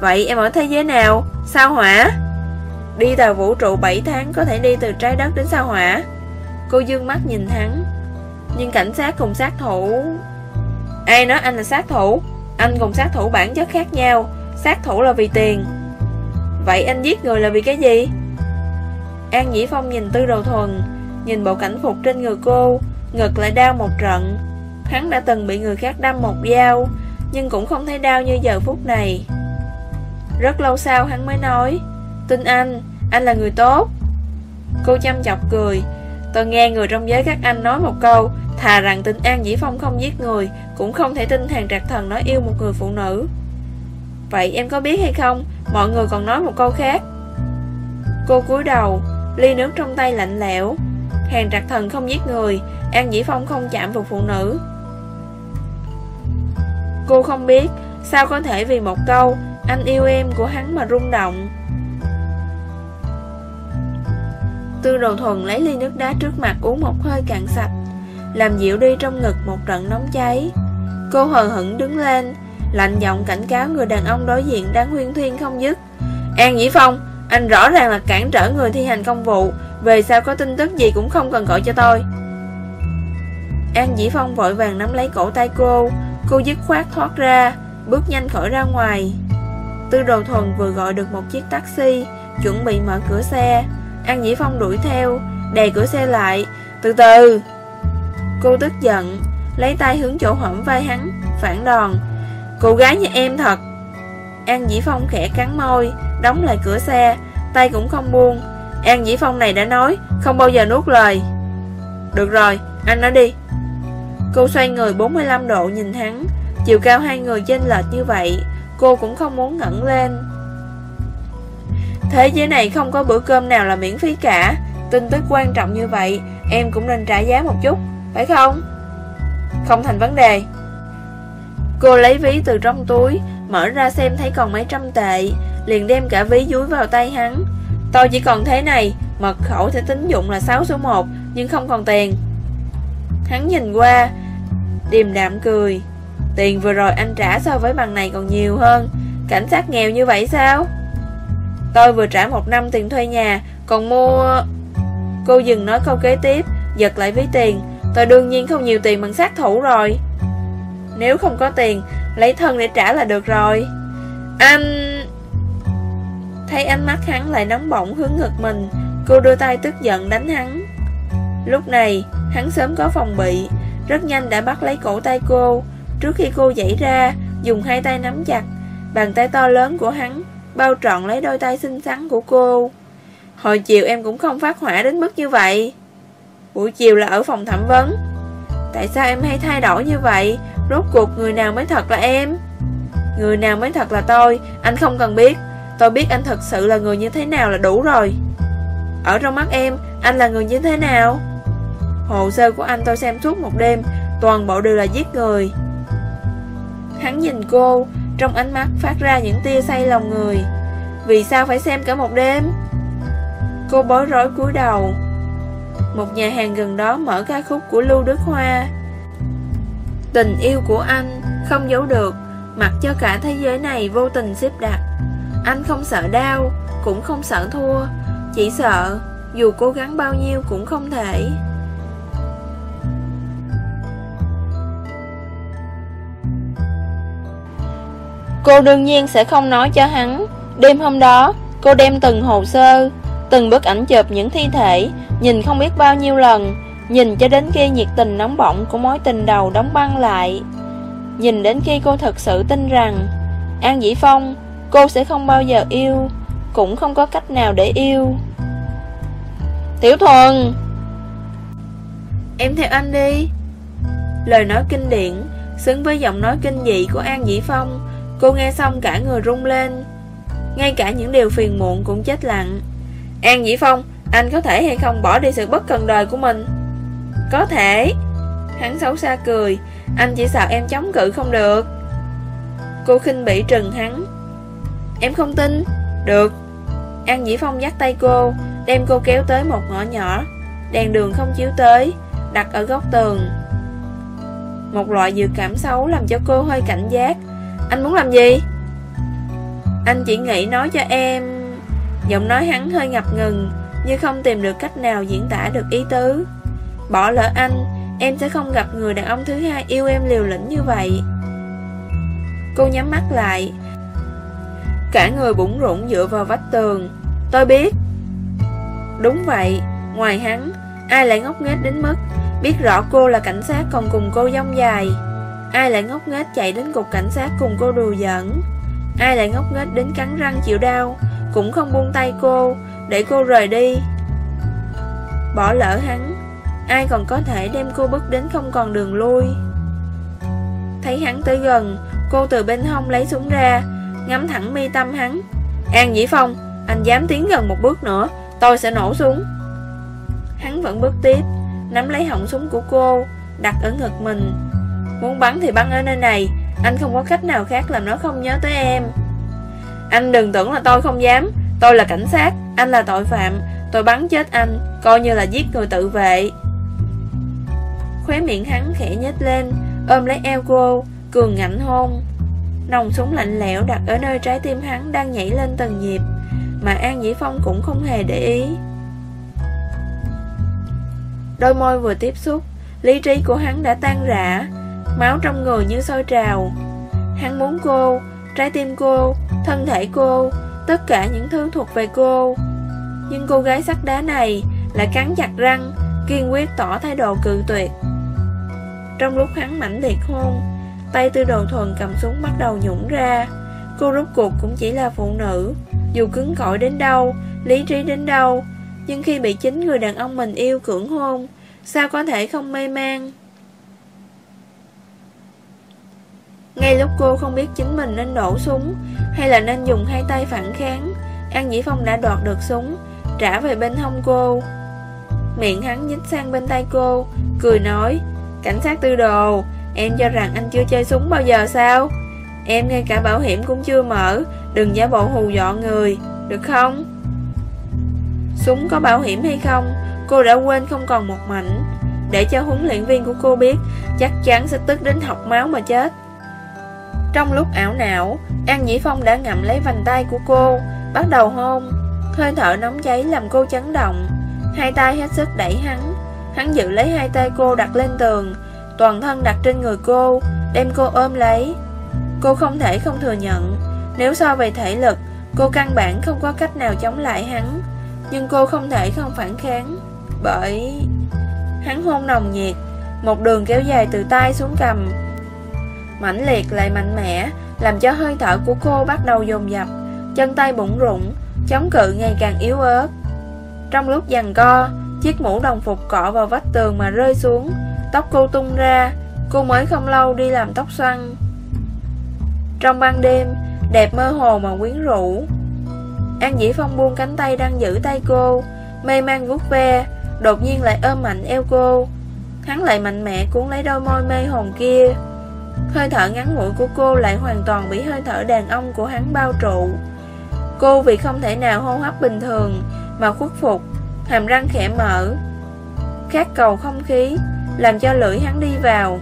Vậy em ở thế giới nào? Sao hỏa? Đi tàu vũ trụ 7 tháng Có thể đi từ trái đất đến sao hỏa Cô dương mắt nhìn hắn. Nhưng cảnh sát cùng sát thủ. Ai nói anh là sát thủ? Anh cùng sát thủ bản chất khác nhau. Sát thủ là vì tiền. Vậy anh giết người là vì cái gì? An Dĩ Phong nhìn Tư Đầu Thuần, Nhìn bộ cảnh phục trên người cô, Ngực lại đau một trận. Hắn đã từng bị người khác đâm một dao, Nhưng cũng không thấy đau như giờ phút này. Rất lâu sau hắn mới nói Tin anh, anh là người tốt. Cô chăm chọc cười. Tôi nghe người trong giới các anh nói một câu Thà rằng tình An Dĩ Phong không giết người Cũng không thể tin hàng trạc thần nói yêu một người phụ nữ. Vậy em có biết hay không? Mọi người còn nói một câu khác. Cô cúi đầu Ly nước trong tay lạnh lẽo. Hàng trạc thần không giết người An Dĩ Phong không chạm vào phụ nữ. Cô không biết Sao có thể vì một câu anh yêu em của hắn mà rung động. Tư đầu thuần lấy ly nước đá trước mặt uống một hơi cạn sạch, Làm dịu đi trong ngực một trận nóng cháy. Cô hờ hững đứng lên, Lạnh giọng cảnh cáo người đàn ông đối diện đang huyên thuyên không dứt. An Dĩ Phong, Anh rõ ràng là cản trở người thi hành công vụ, Về sao có tin tức gì cũng không cần gọi cho tôi. An Dĩ Phong vội vàng nắm lấy cổ tay cô Cô dứt khoát thoát ra, Bước nhanh khỏi ra ngoài. Tư đồ thuần vừa gọi được một chiếc taxi Chuẩn bị mở cửa xe. An Dĩ Phong đuổi theo Đè cửa xe lại. Từ từ. Cô tức giận Lấy tay hướng chỗ hõm vai hắn Phản đòn. Cô gái như em thật. An Dĩ Phong khẽ cắn môi Đóng lại cửa xe Tay cũng không buông. An Dĩ Phong này đã nói Không bao giờ nuốt lời. Được rồi, anh nói đi. Cô xoay người 45 độ nhìn hắn Chiều cao hai người chênh lệch như vậy. Cô cũng không muốn ngẩng lên. Thế giới này không có bữa cơm nào là miễn phí cả. Tin tức quan trọng như vậy, Em cũng nên trả giá một chút, Phải không? Không thành vấn đề. Cô lấy ví từ trong túi, Mở ra xem thấy còn mấy trăm tệ, Liền đem cả ví dúi vào tay hắn. Tôi chỉ còn thế này, Mật khẩu sẽ tính dụng là 6 số 1 Nhưng không còn tiền. Hắn nhìn qua, Điềm đạm cười. Tiền vừa rồi anh trả so với bằng này còn nhiều hơn. Cảnh sát nghèo như vậy sao? Tôi vừa trả một năm tiền thuê nhà, Còn mua Cô dừng nói câu kế tiếp, Giật lại ví tiền. Tôi đương nhiên không nhiều tiền bằng sát thủ rồi. Nếu không có tiền, Lấy thân để trả là được rồi. Anh Thấy ánh mắt hắn lại nóng bỏng hướng ngực mình, Cô đưa tay tức giận đánh hắn. Lúc này, Hắn sớm có phòng bị, Rất nhanh đã bắt lấy cổ tay cô. Trước khi cô dậy ra, Dùng hai tay nắm chặt, Bàn tay to lớn của hắn Bao trọn lấy đôi tay xinh xắn của cô. Hồi chiều em cũng không phát hỏa đến mức như vậy. Buổi chiều là ở phòng thẩm vấn. Tại sao em hay thay đổi như vậy? Rốt cuộc người nào mới thật là em? Người nào mới thật là tôi? Anh không cần biết. Tôi biết anh thật sự là người như thế nào là đủ rồi. Ở trong mắt em, Anh là người như thế nào? Hồ sơ của anh tôi xem suốt một đêm, Toàn bộ đều là giết người. Hắn nhìn cô, Trong ánh mắt phát ra những tia say lòng người. Vì sao phải xem cả một đêm? Cô bối rối cúi đầu. Một nhà hàng gần đó mở ca khúc của Lưu Đức Hoa. Tình yêu của anh Không giấu được, Mặc cho cả thế giới này vô tình xếp đặt. Anh không sợ đau, Cũng không sợ thua, Chỉ sợ Dù cố gắng bao nhiêu cũng không thể. Cô đương nhiên sẽ không nói cho hắn. Đêm hôm đó, Cô đem từng hồ sơ, Từng bức ảnh chụp những thi thể, Nhìn không biết bao nhiêu lần, Nhìn cho đến khi nhiệt tình nóng bỏng Của mối tình đầu đóng băng lại. Nhìn đến khi cô thật sự tin rằng, An Dĩ Phong, Cô sẽ không bao giờ yêu, Cũng không có cách nào để yêu. Tiểu Thuần! Em theo anh đi. Lời nói kinh điển, Xứng với giọng nói kinh dị của An Dĩ Phong. Cô nghe xong cả người rung lên. Ngay cả những điều phiền muộn cũng chết lặng. An Dĩ Phong, Anh có thể hay không bỏ đi sự bất cần đời của mình? Có thể. Hắn xấu xa cười. Anh chỉ sợ em chống cự không được. Cô khinh bị trừng hắn. Em không tin. Được. An Dĩ Phong dắt tay cô, Đem cô kéo tới một ngõ nhỏ. Đèn đường không chiếu tới, Đặt ở góc tường. Một loại dự cảm xấu làm cho cô hơi cảnh giác anh muốn làm gì? Anh chỉ nghĩ nói cho em. Giọng nói hắn hơi ngập ngừng Như không tìm được cách nào diễn tả được ý tứ. Bỏ lỡ anh, Em sẽ không gặp người đàn ông thứ hai yêu em liều lĩnh như vậy. Cô nhắm mắt lại. Cả người bụng rụng dựa vào vách tường. Tôi biết. Đúng vậy, Ngoài hắn, Ai lại ngốc nghếch đến mức Biết rõ cô là cảnh sát còn cùng cô dông dài. Ai lại ngốc nghếch chạy đến cục cảnh sát cùng cô đùa giỡn? Ai lại ngốc nghếch đến cắn răng chịu đau? Cũng không buông tay cô, Để cô rời đi. Bỏ lỡ hắn, Ai còn có thể đem cô bước đến không còn đường lui. Thấy hắn tới gần, Cô từ bên hông lấy súng ra, Ngắm thẳng mi tâm hắn. An Dĩ Phong, Anh dám tiến gần một bước nữa, Tôi sẽ nổ súng. Hắn vẫn bước tiếp, Nắm lấy họng súng của cô, Đặt ở ngực mình. Muốn bắn thì bắn ở nơi này. Anh không có cách nào khác làm nó không nhớ tới em. Anh đừng tưởng là tôi không dám. Tôi là cảnh sát, Anh là tội phạm. Tôi bắn chết anh, Coi như là giết người tự vệ. Khóe miệng hắn khẽ nhếch lên, Ôm lấy eo cô Cường ngạnh hôn. Nòng súng lạnh lẽo đặt ở nơi trái tim hắn Đang nhảy lên từng nhịp, Mà An Dĩ Phong cũng không hề để ý. Đôi môi vừa tiếp xúc, Lý trí của hắn đã tan rã. Máu trong người như sôi trào. Hắn muốn cô, Trái tim cô, Thân thể cô, Tất cả những thứ thuộc về cô. Nhưng cô gái sắt đá này Lại cắn chặt răng, Kiên quyết tỏ thái độ cự tuyệt. Trong lúc hắn mãnh liệt hôn, Tay tư đồ thuần cầm súng bắt đầu nhũng ra. Cô rút cuộc cũng chỉ là phụ nữ, Dù cứng cỏi đến đâu, Lý trí đến đâu, Nhưng khi bị chính người đàn ông mình yêu cưỡng hôn, Sao có thể không mê man? Ngay lúc cô không biết chính mình nên nổ súng Hay là nên dùng hai tay phản kháng, An Dĩ Phong đã đoạt được súng, Trả về bên hông cô. Miệng hắn nhích sang bên tay cô, Cười nói, Cảnh sát tư đồ, Em cho rằng anh chưa chơi súng bao giờ sao? Em ngay cả bảo hiểm cũng chưa mở, Đừng giả bộ hù dọa người, Được không? Súng có bảo hiểm hay không, Cô đã quên không còn một mảnh. Để cho huấn luyện viên của cô biết, Chắc chắn sẽ tức đến học máu mà chết. Trong lúc ảo não, An Nhĩ Phong đã ngậm lấy vành tay của cô. Bắt đầu hôn, Hơi thở nóng cháy làm cô chấn động. Hai tay hết sức đẩy hắn. Hắn giữ lấy hai tay cô đặt lên tường, Toàn thân đặt trên người cô, Đem cô ôm lấy. Cô không thể không thừa nhận, Nếu so về thể lực, Cô căn bản không có cách nào chống lại hắn. Nhưng cô không thể không phản kháng, Bởi Hắn hôn nồng nhiệt, Một đường kéo dài từ tay xuống cầm mãnh liệt lại mạnh mẽ, Làm cho hơi thở của cô bắt đầu dồn dập, Chân tay bụng rụng, Chống cự ngày càng yếu ớt. Trong lúc giằng co, Chiếc mũ đồng phục cọ vào vách tường mà rơi xuống, Tóc cô tung ra, Cô mới không lâu đi làm tóc xoăn. Trong ban đêm, Đẹp mơ hồ mà quyến rũ. An Dĩ Phong buông cánh tay đang giữ tay cô, Mê man vuốt ve, Đột nhiên lại ôm mạnh eo cô. Hắn lại mạnh mẽ cuốn lấy đôi môi mê hồn kia. Hơi thở ngắn ngủi của cô lại hoàn toàn bị hơi thở đàn ông của hắn bao trụ. Cô vì không thể nào hô hấp bình thường Mà khuất phục, Hàm răng khẽ mở, Khát cầu không khí, Làm cho lưỡi hắn đi vào.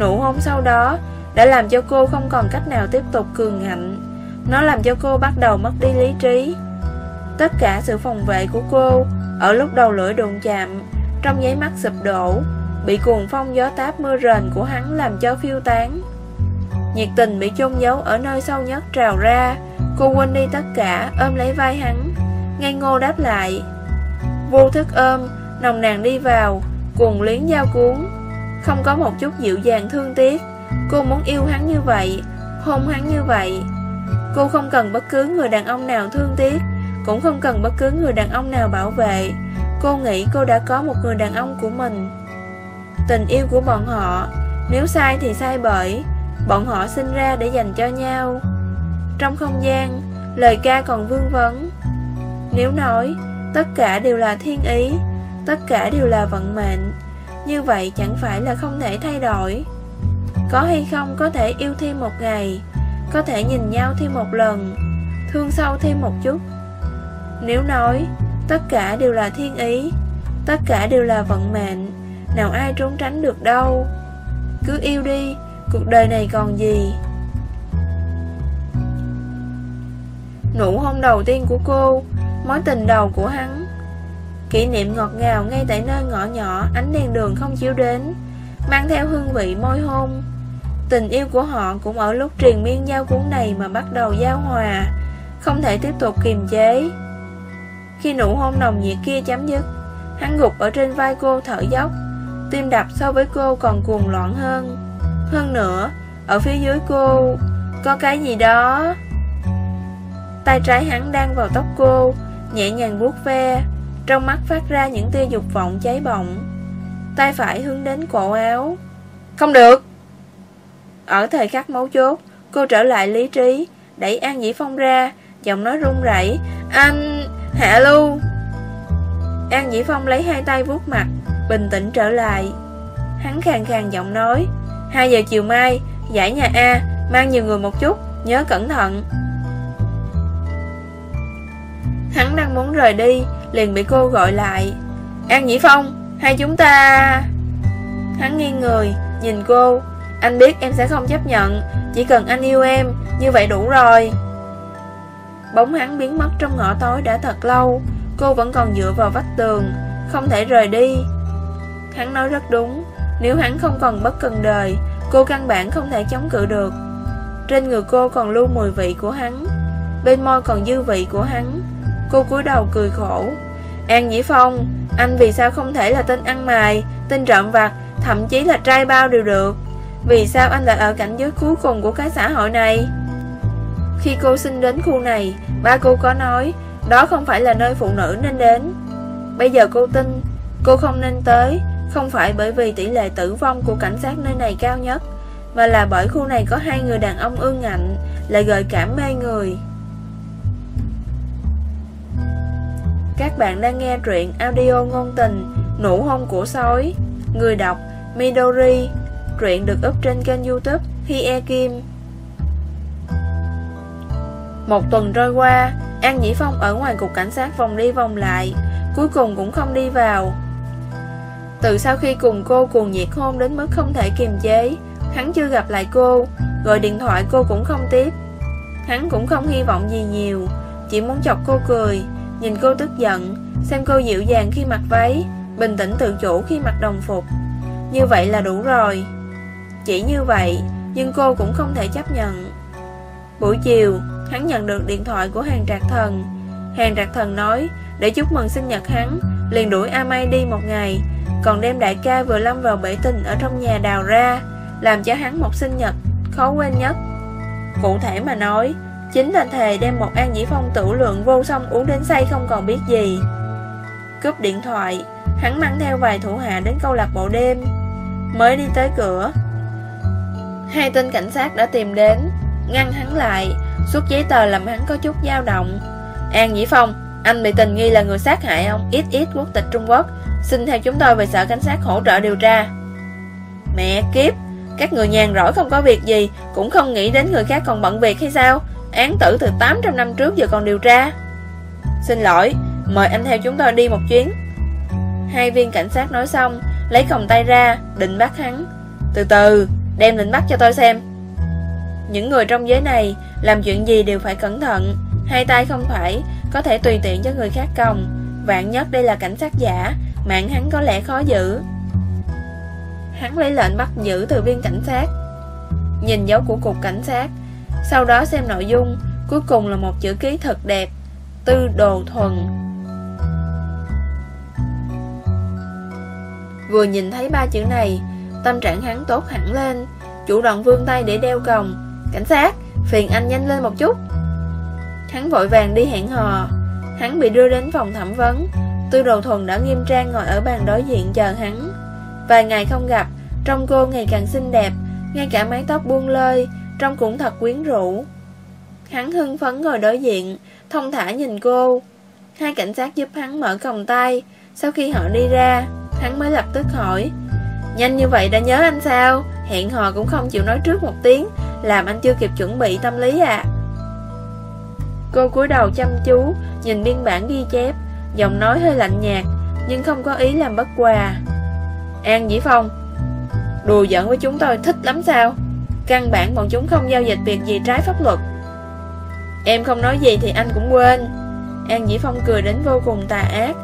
Nụ hôn sau đó Đã làm cho cô không còn cách nào tiếp tục cường ngạnh Nó làm cho cô bắt đầu mất đi lý trí. Tất cả sự phòng vệ của cô Ở lúc đầu lưỡi đụng chạm, Trong nháy mắt sụp đổ. Bị cuồng phong gió táp mưa rền của hắn làm cho phiêu tán. Nhiệt tình bị chôn giấu ở nơi sâu nhất trào ra, Cô quên đi tất cả, ôm lấy vai hắn. Ngay ngô đáp lại, Vô thức ôm, Nồng nàng đi vào, Cuồng liến giao cuốn. Không có một chút dịu dàng thương tiếc. Cô muốn yêu hắn như vậy, Hôn hắn như vậy. Cô không cần bất cứ người đàn ông nào thương tiếc, Cũng không cần bất cứ người đàn ông nào bảo vệ. Cô nghĩ cô đã có một người đàn ông của mình. Tình yêu của bọn họ. Nếu sai thì sai bởi, Bọn họ sinh ra để dành cho nhau. Trong không gian, Lời ca còn vương vấn. Nếu nói, Tất cả đều là thiên ý, Tất cả đều là vận mệnh, Như vậy chẳng phải là không thể thay đổi. Có hay không có thể yêu thêm một ngày, Có thể nhìn nhau thêm một lần, Thương sâu thêm một chút. Nếu nói, Tất cả đều là thiên ý, Tất cả đều là vận mệnh nào ai trốn tránh được đâu. Cứ yêu đi, Cuộc đời này còn gì? Nụ hôn đầu tiên của cô, Mối tình đầu của hắn. Kỷ niệm ngọt ngào ngay tại nơi ngõ nhỏ, Ánh đèn đường không chiếu đến, Mang theo hương vị môi hôn. Tình yêu của họ cũng ở lúc truyền miên giao cuốn này Mà bắt đầu giao hòa, Không thể tiếp tục kiềm chế. Khi nụ hôn nồng nhiệt kia chấm dứt, Hắn gục ở trên vai cô thở dốc. Tim đập so với cô còn cuồng loạn hơn. Hơn nữa, Ở phía dưới cô, Có cái gì đó. Tay trái hắn đang vào tóc cô, Nhẹ nhàng vuốt ve, Trong mắt phát ra những tia dục vọng cháy bỏng. Tay phải hướng đến cổ áo. Không được! Ở thời khắc mấu chốt, Cô trở lại lý trí, Đẩy An Dĩ Phong ra, Giọng nói run rẩy, Anh... Hạ Lưu! An Dĩ Phong lấy hai tay vuốt mặt Bình tĩnh trở lại. Hắn khàn khàn giọng nói 2 giờ chiều mai, Giải nhà A, Mang nhiều người một chút, Nhớ cẩn thận. Hắn đang muốn rời đi, Liền bị cô gọi lại, An Nhĩ Phong, Hai chúng ta Hắn nghiêng người Nhìn cô, Anh biết em sẽ không chấp nhận, Chỉ cần anh yêu em, Như vậy đủ rồi. Bóng hắn biến mất trong ngõ tối đã thật lâu, Cô vẫn còn dựa vào vách tường, Không thể rời đi. Hắn nói rất đúng. Nếu hắn không còn bất cần đời, Cô căn bản không thể chống cự được. Trên người cô còn lưu mùi vị của hắn, Bên môi còn dư vị của hắn. Cô cúi đầu cười khổ. An Dĩ Phong, Anh vì sao không thể là tên ăn mày, Tên trộm vặt, Thậm chí là trai bao đều được? Vì sao anh lại ở cảnh giới cuối cùng của cái xã hội này? Khi cô sinh đến khu này, Ba cô có nói, Đó không phải là nơi phụ nữ nên đến. Bây giờ cô tin, Cô không nên tới. Không phải bởi vì tỷ lệ tử vong của cảnh sát nơi này cao nhất, Mà là bởi khu này có hai người đàn ông ương ngạnh, Lại gợi cảm mê người. Các bạn đang nghe truyện audio ngôn tình Nụ hôn của sói, Người đọc Midori, Truyện được up trên kênh youtube Hie Kim. Một tuần trôi qua, An Dĩ Phong ở ngoài cục cảnh sát vòng đi vòng lại, Cuối cùng cũng không đi vào. Từ sau khi cùng cô cuồng nhiệt hôn đến mức không thể kiềm chế, Hắn chưa gặp lại cô, Gọi điện thoại cô cũng không tiếp. Hắn cũng không hy vọng gì nhiều, Chỉ muốn chọc cô cười, Nhìn cô tức giận, Xem cô dịu dàng khi mặc váy, Bình tĩnh tự chủ khi mặc đồng phục. Như vậy là đủ rồi. Chỉ như vậy, Nhưng cô cũng không thể chấp nhận. Buổi chiều, Hắn nhận được điện thoại của hàng trạc thần. Hàng trạc thần nói để chúc mừng sinh nhật hắn, Liền đuổi A Mai đi một ngày. Còn đem đại ca vừa lâm vào bể tình Ở trong nhà đào ra, Làm cho hắn một sinh nhật khó quên nhất. Cụ thể mà nói, Chính là thề đem một An Dĩ Phong tử lượng vô song uống đến say không còn biết gì. Cướp điện thoại, Hắn mang theo vài thủ hạ đến câu lạc bộ đêm. Mới đi tới cửa, Hai tên cảnh sát đã tìm đến, Ngăn hắn lại, Xuất giấy tờ làm hắn có chút dao động. An Dĩ Phong anh bị tình nghi là người sát hại ông. Ít ít quốc tịch Trung Quốc. Xin theo chúng tôi về sở cảnh sát hỗ trợ điều tra. Mẹ kiếp. Các người nhàn rỗi không có việc gì. Cũng không nghĩ đến người khác còn bận việc hay sao? Án tử từ 800 năm trước giờ còn điều tra. Xin lỗi. Mời anh theo chúng tôi đi một chuyến. Hai viên cảnh sát nói xong, Lấy còng tay ra, Định bắt hắn. Từ từ, Đem định bắt cho tôi xem. Những người trong giới này, Làm chuyện gì đều phải cẩn thận. Hai tay không phải Có thể tùy tiện cho người khác còng. Vạn nhất đây là cảnh sát giả Mạng hắn có lẽ khó giữ. Hắn lấy lệnh bắt giữ từ viên cảnh sát. Nhìn dấu của cục cảnh sát sau đó xem nội dung Cuối cùng là một chữ ký thật đẹp Tư đồ thuần. Vừa nhìn thấy ba chữ này Tâm trạng hắn tốt hẳn lên Chủ động vươn tay để đeo còng. Cảnh sát, phiền anh nhanh lên một chút. Hắn vội vàng đi hẹn hò. Hắn bị đưa đến phòng thẩm vấn. Tư đồ thuần đã nghiêm trang ngồi ở bàn đối diện chờ hắn. Vài ngày không gặp, Trông cô ngày càng xinh đẹp, Ngay cả mái tóc buông lơi, Trông cũng thật quyến rũ. Hắn hưng phấn ngồi đối diện, Thông thả nhìn cô. Hai cảnh sát giúp hắn mở còng tay. Sau khi họ đi ra, Hắn mới lập tức hỏi, Nhanh như vậy đã nhớ anh sao? Hẹn hò cũng không chịu nói trước một tiếng, Làm anh chưa kịp chuẩn bị tâm lý à Cô cúi đầu chăm chú, Nhìn biên bản ghi chép. Giọng nói hơi lạnh nhạt, Nhưng không có ý làm bất quà An Dĩ Phong, Đùa giỡn với chúng tôi thích lắm sao? Căn bản bọn chúng không giao dịch việc gì trái pháp luật. Em không nói gì thì anh cũng quên. An Dĩ Phong cười đến vô cùng tà ác.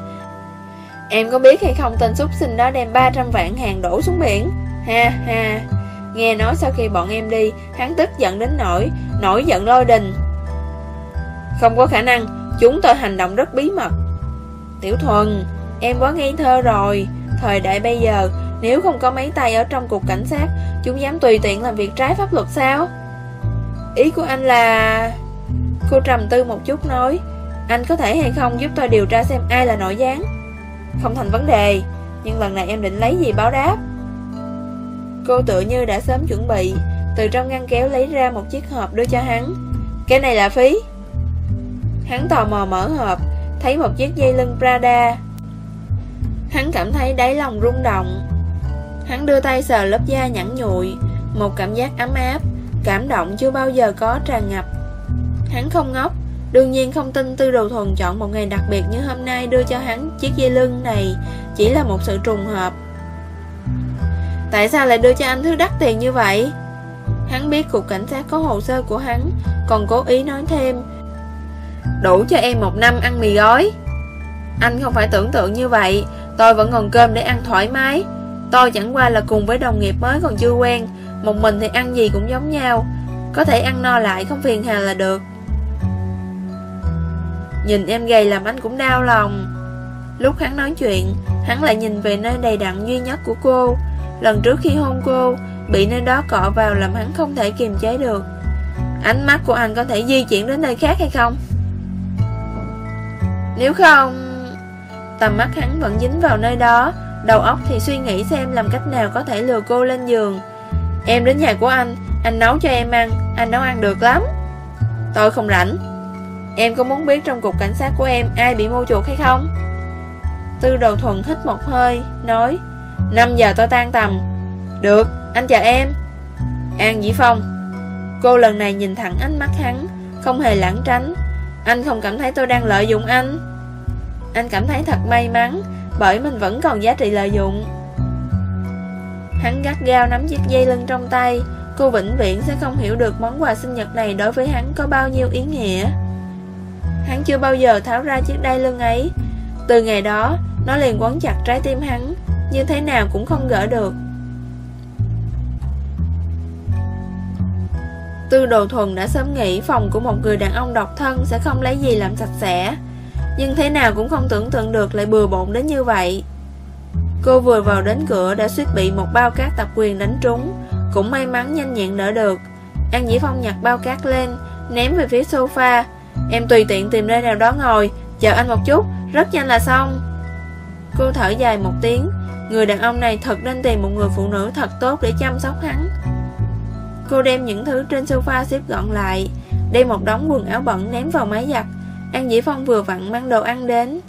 Em có biết hay không, tên súc sinh đó đem 300 vạn hàng đổ xuống biển. Ha ha. Nghe nói sau khi bọn em đi, Hắn tức giận đến nỗi Nổi giận lôi đình. Không có khả năng, Chúng tôi hành động rất bí mật. Tiểu Thuần, Em quá ngây thơ rồi. Thời đại bây giờ, nếu không có mấy tay ở trong cục cảnh sát, Chúng dám tùy tiện làm việc trái pháp luật sao? Ý của anh là... Cô trầm tư một chút nói, Anh có thể hay không giúp tôi điều tra xem ai là nội gián? Không thành vấn đề, Nhưng lần này em định lấy gì báo đáp? Cô tựa như đã sớm chuẩn bị, Từ trong ngăn kéo lấy ra một chiếc hộp đưa cho hắn. Cái này là phí. Hắn tò mò mở hộp, Thấy một chiếc dây lưng Prada. Hắn cảm thấy đáy lòng rung động. Hắn đưa tay sờ lớp da nhẵn nhụi, Một cảm giác ấm áp, Cảm động chưa bao giờ có tràn ngập. Hắn không ngốc, Đương nhiên không tin Tư Đồ Thuần chọn một ngày đặc biệt như hôm nay đưa cho hắn chiếc dây lưng này, Chỉ là một sự trùng hợp. Tại sao lại đưa cho anh thứ đắt tiền như vậy? Hắn biết cục cảnh sát có hồ sơ của hắn, Còn cố ý nói thêm Đủ cho em một năm ăn mì gói. Anh không phải tưởng tượng như vậy. Tôi vẫn còn cơm để ăn thoải mái. Tôi chẳng qua là cùng với đồng nghiệp mới còn chưa quen. Một mình thì ăn gì cũng giống nhau. Có thể ăn no lại không phiền hà là được. Nhìn em gầy làm anh cũng đau lòng. Lúc hắn nói chuyện, Hắn lại nhìn về nơi đầy đặn duy nhất của cô. Lần trước khi hôn cô, Bị nơi đó cọ vào làm hắn không thể kiềm chế được. Ánh mắt của anh có thể di chuyển đến nơi khác hay không? Nếu không Tầm mắt hắn vẫn dính vào nơi đó. Đầu óc thì suy nghĩ xem làm cách nào có thể lừa cô lên giường. Em đến nhà của anh Anh nấu cho em ăn Anh nấu ăn được lắm. Tôi không rảnh. Em có muốn biết trong cục cảnh sát của em Ai bị mua chuột hay không? Tư đầu thuần hít một hơi Nói 5 giờ tôi tan tầm. Được, anh chờ em. An Dĩ Phong. Cô lần này nhìn thẳng ánh mắt hắn Không hề lãng tránh. Anh không cảm thấy tôi đang lợi dụng anh. Anh cảm thấy thật may mắn, Bởi mình vẫn còn giá trị lợi dụng. Hắn gắt gao nắm chiếc dây lưng trong tay. Cô vĩnh viễn sẽ không hiểu được món quà sinh nhật này đối với hắn có bao nhiêu ý nghĩa. Hắn chưa bao giờ tháo ra chiếc đai lưng ấy. Từ ngày đó, Nó liền quấn chặt trái tim hắn. Như thế nào cũng không gỡ được. Tư đồ thuần đã sớm nghĩ phòng của một người đàn ông độc thân sẽ không lấy gì làm sạch sẽ. Nhưng thế nào cũng không tưởng tượng được lại bừa bộn đến như vậy. Cô vừa vào đến cửa đã suýt bị một bao cát tập quyền đánh trúng. Cũng may mắn nhanh nhẹn đỡ được. An Dĩ Phong nhặt bao cát lên Ném về phía sofa. Em tùy tiện tìm nơi nào đó ngồi Chờ anh một chút, rất nhanh là xong. Cô thở dài một tiếng. Người đàn ông này thật nên tìm một người phụ nữ thật tốt để chăm sóc hắn. Cô đem những thứ trên sofa xếp gọn lại, Đem một đống quần áo bẩn ném vào máy giặt. An Dĩ Phong vừa vặn mang đồ ăn đến.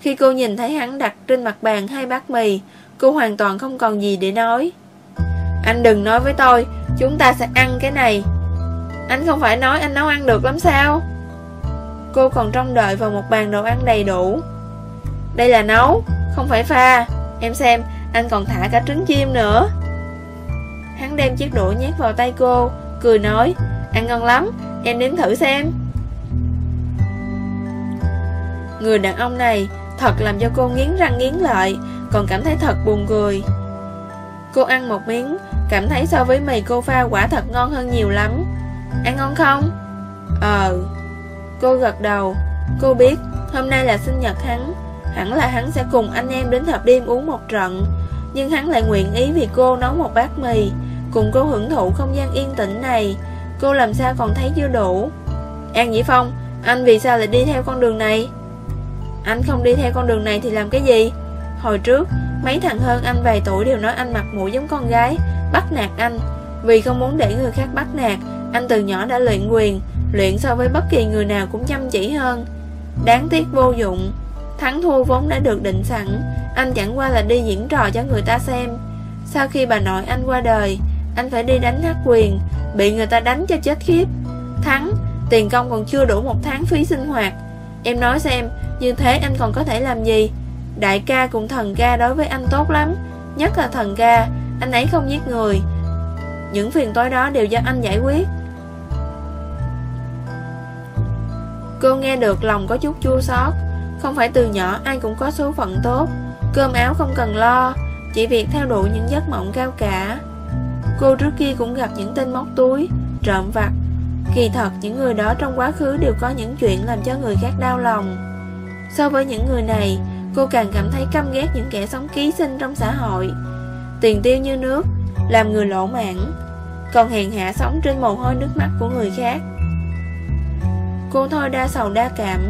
Khi cô nhìn thấy hắn đặt trên mặt bàn hai bát mì, Cô hoàn toàn không còn gì để nói. Anh đừng nói với tôi, Chúng ta sẽ ăn cái này. Anh không phải nói anh nấu ăn được lắm sao? Cô còn trông đợi vào một bàn đồ ăn đầy đủ. Đây là nấu, Không phải pha. Em xem, anh còn thả cả trứng chim nữa. Hắn đem chiếc đũa nhét vào tay cô, Cười nói, Ăn ngon lắm, Em nếm thử xem. Người đàn ông này Thật làm cho cô nghiến răng nghiến lợi, Còn cảm thấy thật buồn cười. Cô ăn một miếng, Cảm thấy so với mì cô pha quả thật ngon hơn nhiều lắm. Ăn ngon không? Ờ. Cô gật đầu. Cô biết, hôm nay là sinh nhật hắn, Hẳn là hắn sẽ cùng anh em đến hợp đêm uống một trận, Nhưng hắn lại nguyện ý vì cô nấu một bát mì Cùng cô hưởng thụ không gian yên tĩnh này. Cô làm sao còn thấy chưa đủ? An Dĩ Phong, Anh vì sao lại đi theo con đường này? Anh không đi theo con đường này thì làm cái gì? Hồi trước, Mấy thằng hơn anh vài tuổi đều nói anh mặt mũi giống con gái, Bắt nạt anh. Vì không muốn để người khác bắt nạt, Anh từ nhỏ đã luyện quyền, Luyện so với bất kỳ người nào cũng chăm chỉ hơn. Đáng tiếc vô dụng. Thắng thua vốn đã được định sẵn, Anh chẳng qua là đi diễn trò cho người ta xem. Sau khi bà nội anh qua đời anh phải đi đánh hát quyền Bị người ta đánh cho chết khiếp. Thắng, tiền công còn chưa đủ một tháng phí sinh hoạt. Em nói xem Như thế anh còn có thể làm gì? Đại ca cùng thần ca đối với anh tốt lắm Nhất là thần ca Anh ấy không giết người. Những phiền toái đó đều do anh giải quyết. Cô nghe được lòng có chút chua xót. Không phải từ nhỏ ai cũng có số phận tốt. Cơm áo không cần lo Chỉ việc theo đuổi những giấc mộng cao cả. Cô trước kia cũng gặp những tên móc túi, trộm vặt. Kỳ thật những người đó trong quá khứ đều có những chuyện làm cho người khác đau lòng. So với những người này, cô càng cảm thấy căm ghét những kẻ sống ký sinh trong xã hội. Tiền tiêu như nước, làm người lỗ mãn. Còn hèn hạ sống trên mồ hôi nước mắt của người khác Cô thôi đa sầu đa cảm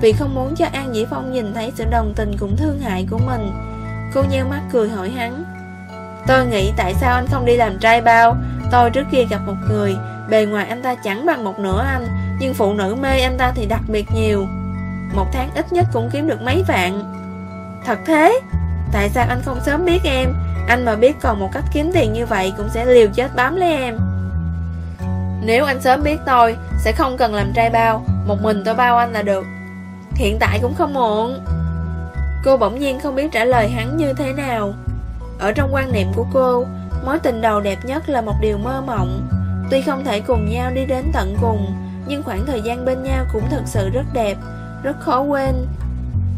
Vì không muốn cho An Dĩ Phong nhìn thấy sự đồng tình cũng thương hại của mình Cô nheo mắt cười hỏi hắn Tôi nghĩ tại sao anh không đi làm trai bao? Tôi trước kia gặp một người, Bề ngoài anh ta chẳng bằng một nửa anh, Nhưng phụ nữ mê anh ta thì đặc biệt nhiều. Một tháng ít nhất cũng kiếm được mấy vạn. Thật thế? Tại sao anh không sớm biết em? Anh mà biết còn một cách kiếm tiền như vậy Cũng sẽ liều chết bám lấy em. Nếu anh sớm biết tôi, Sẽ không cần làm trai bao, Một mình tôi bao anh là được. Hiện tại cũng không muộn. Cô bỗng nhiên không biết trả lời hắn như thế nào. Ở trong quan niệm của cô, Mối tình đầu đẹp nhất là một điều mơ mộng. Tuy không thể cùng nhau đi đến tận cùng, Nhưng khoảng thời gian bên nhau cũng thật sự rất đẹp, Rất khó quên.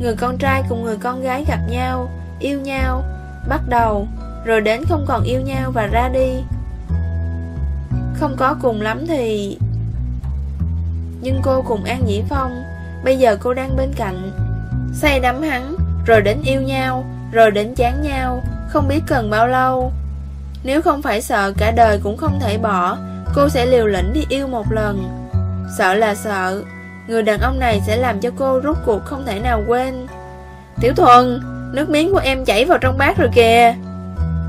Người con trai cùng người con gái gặp nhau, Yêu nhau, Bắt đầu, Rồi đến không còn yêu nhau và ra đi. Không có cùng lắm thì, Nhưng cô cùng An Dĩ Phong, Bây giờ cô đang bên cạnh. Say đắm hắn, Rồi đến yêu nhau, Rồi đến chán nhau không biết cần bao lâu. Nếu không phải sợ, cả đời cũng không thể bỏ. Cô sẽ liều lĩnh đi yêu một lần. Sợ là sợ. Người đàn ông này sẽ làm cho cô rút cuộc không thể nào quên. Tiểu Thuần, Nước miếng của em chảy vào trong bát rồi kìa.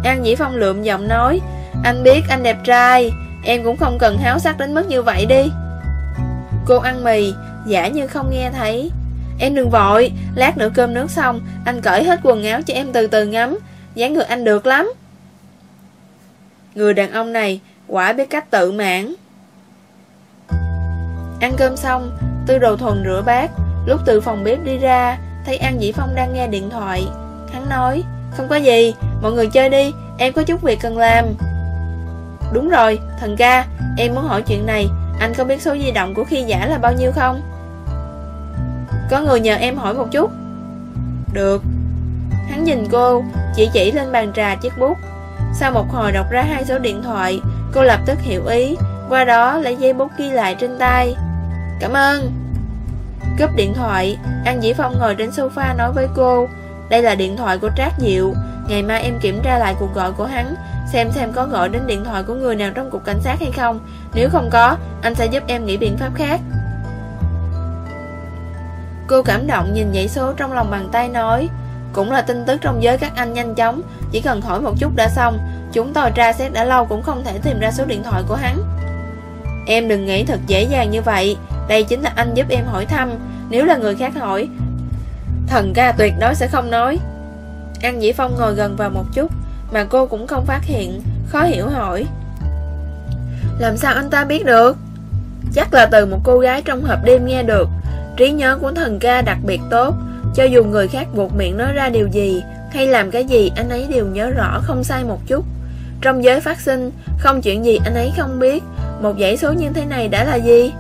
An Dĩ Phong lượm giọng nói, Anh biết anh đẹp trai, Em cũng không cần háo sắc đến mức như vậy đi. Cô ăn mì, Giả như không nghe thấy. Em đừng vội, Lát nữa cơm nước xong, Anh cởi hết quần áo cho em từ từ ngắm dáng người anh được lắm. Người đàn ông này Quả biết cách tự mãn. Ăn cơm xong, Tư đồ thuần rửa bát. Lúc từ phòng bếp đi ra, Thấy An Dĩ Phong đang nghe điện thoại. Hắn nói, Không có gì, Mọi người chơi đi, Em có chút việc cần làm. Đúng rồi, Thần ca, Em muốn hỏi chuyện này, Anh có biết số di động của khi giả là bao nhiêu không? Có người nhờ em hỏi một chút. Được. Hắn nhìn cô, Chỉ chỉ lên bàn trà chiếc bút. Sau một hồi đọc ra hai số điện thoại, Cô lập tức hiểu ý, Qua đó lấy giấy bút ghi lại trên tay. Cảm ơn. Cướp điện thoại, An Dĩ Phong ngồi trên sofa nói với cô, Đây là điện thoại của Trác Diệu, Ngày mai em kiểm tra lại cuộc gọi của hắn, Xem xem có gọi đến điện thoại của người nào trong cục cảnh sát hay không. Nếu không có, Anh sẽ giúp em nghĩ biện pháp khác. Cô cảm động nhìn dãy số trong lòng bàn tay nói cũng là tin tức trong giới các anh nhanh chóng. Chỉ cần hỏi một chút đã xong, Chúng tôi tra xét đã lâu cũng không thể tìm ra số điện thoại của hắn. Em đừng nghĩ thật dễ dàng như vậy. Đây chính là anh giúp em hỏi thăm. Nếu là người khác hỏi, Thần ca tuyệt đối sẽ không nói. An Dĩ Phong ngồi gần vào một chút, Mà cô cũng không phát hiện, Khó hiểu hỏi. Làm sao anh ta biết được? Chắc là từ một cô gái trong hộp đêm nghe được. Trí nhớ của thần ca đặc biệt tốt. Cho dù người khác buộc miệng nói ra điều gì, Hay làm cái gì, Anh ấy đều nhớ rõ không sai một chút. Trong giới phát sinh, Không chuyện gì anh ấy không biết. Một dãy số như thế này đã là gì?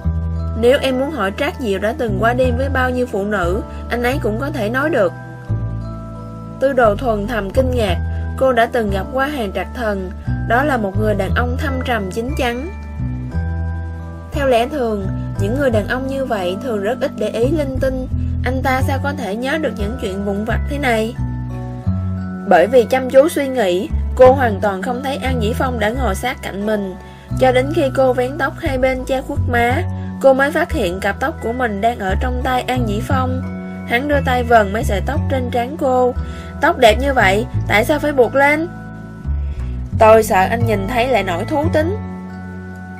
Nếu em muốn hỏi Trác Diệu đã từng qua đêm với bao nhiêu phụ nữ, Anh ấy cũng có thể nói được. Tư đồ thuần thầm kinh ngạc, Cô đã từng gặp qua hàng trạc thần. Đó là một người đàn ông thâm trầm chính chắn. Theo lẽ thường, Những người đàn ông như vậy thường rất ít để ý linh tinh. Anh ta sao có thể nhớ được những chuyện vụn vặt thế này? Bởi vì chăm chú suy nghĩ, Cô hoàn toàn không thấy An Dĩ Phong đã ngồi sát cạnh mình. Cho đến khi cô vén tóc hai bên che khuất má, Cô mới phát hiện cặp tóc của mình đang ở trong tay An Dĩ Phong. Hắn đưa tay vần mấy sợi tóc trên trán cô. Tóc đẹp như vậy, Tại sao phải buộc lên? Tôi sợ anh nhìn thấy lại nổi thú tính.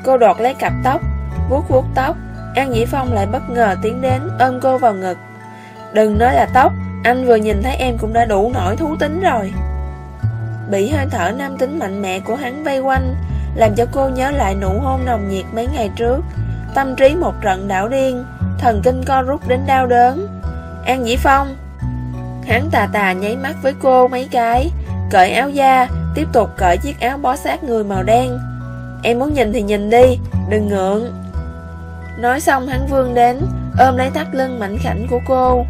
Cô đọt lấy cặp tóc, vuốt vuốt tóc. An Dĩ Phong lại bất ngờ tiến đến Ôm cô vào ngực. Đừng nói là tóc, Anh vừa nhìn thấy em cũng đã đủ nổi thú tính rồi. Bị hơi thở nam tính mạnh mẽ của hắn vây quanh, Làm cho cô nhớ lại nụ hôn nồng nhiệt mấy ngày trước. Tâm trí một trận đảo điên, Thần kinh co rút đến đau đớn. An Dĩ Phong. Hắn tà tà nháy mắt với cô mấy cái, Cởi áo da, Tiếp tục cởi chiếc áo bó sát người màu đen. Em muốn nhìn thì nhìn đi, Đừng ngượng. Nói xong hắn vươn đến Ôm lấy thắt lưng mảnh khảnh của cô.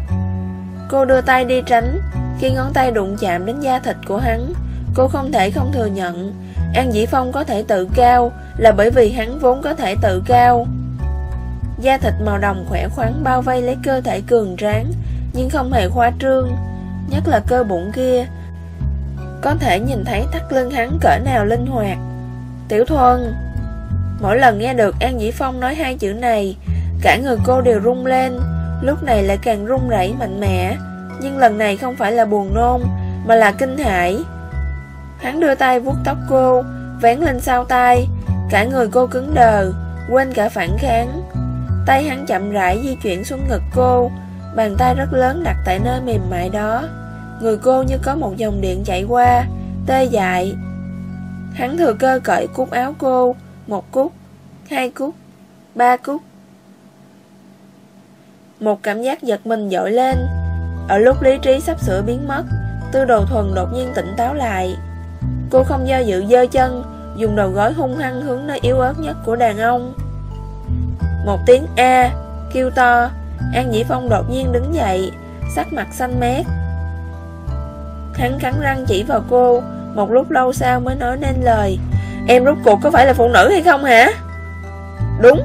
Cô đưa tay đi tránh. Khi ngón tay đụng chạm đến da thịt của hắn, Cô không thể không thừa nhận. An Dĩ Phong có thể tự cao Là bởi vì hắn vốn có thể tự cao. Da thịt màu đồng khỏe khoắn bao vây lấy cơ thể cường tráng, Nhưng không hề khoa trương, Nhất là cơ bụng kia. Có thể nhìn thấy thắt lưng hắn cỡ nào linh hoạt. Tiểu thuần, Mỗi lần nghe được An Dĩ Phong nói hai chữ này Cả người cô đều rung lên. Lúc này lại càng rung rẩy mạnh mẽ. Nhưng lần này không phải là buồn nôn, Mà là kinh hãi. Hắn đưa tay vuốt tóc cô, Vén lên sau tay. Cả người cô cứng đờ, Quên cả phản kháng. Tay hắn chậm rãi di chuyển xuống ngực cô. Bàn tay rất lớn đặt tại nơi mềm mại đó. Người cô như có một dòng điện chạy qua, Tê dại. Hắn thừa cơ cởi cúc áo cô, Một cúc, Hai cúc, Ba cúc. Một cảm giác giật mình dội lên. Ở lúc lý trí sắp sửa biến mất, Tư đồ thuần đột nhiên tỉnh táo lại. Cô không do dự dơ chân, Dùng đầu gối hung hăng hướng nơi yếu ớt nhất của đàn ông. Một tiếng A, Kêu to, An Dĩ Phong đột nhiên đứng dậy, Sắc mặt xanh mét. Hắn cắn răng chỉ vào cô, Một lúc lâu sau mới nói nên lời, Em rút cuộc có phải là phụ nữ hay không hả? Đúng.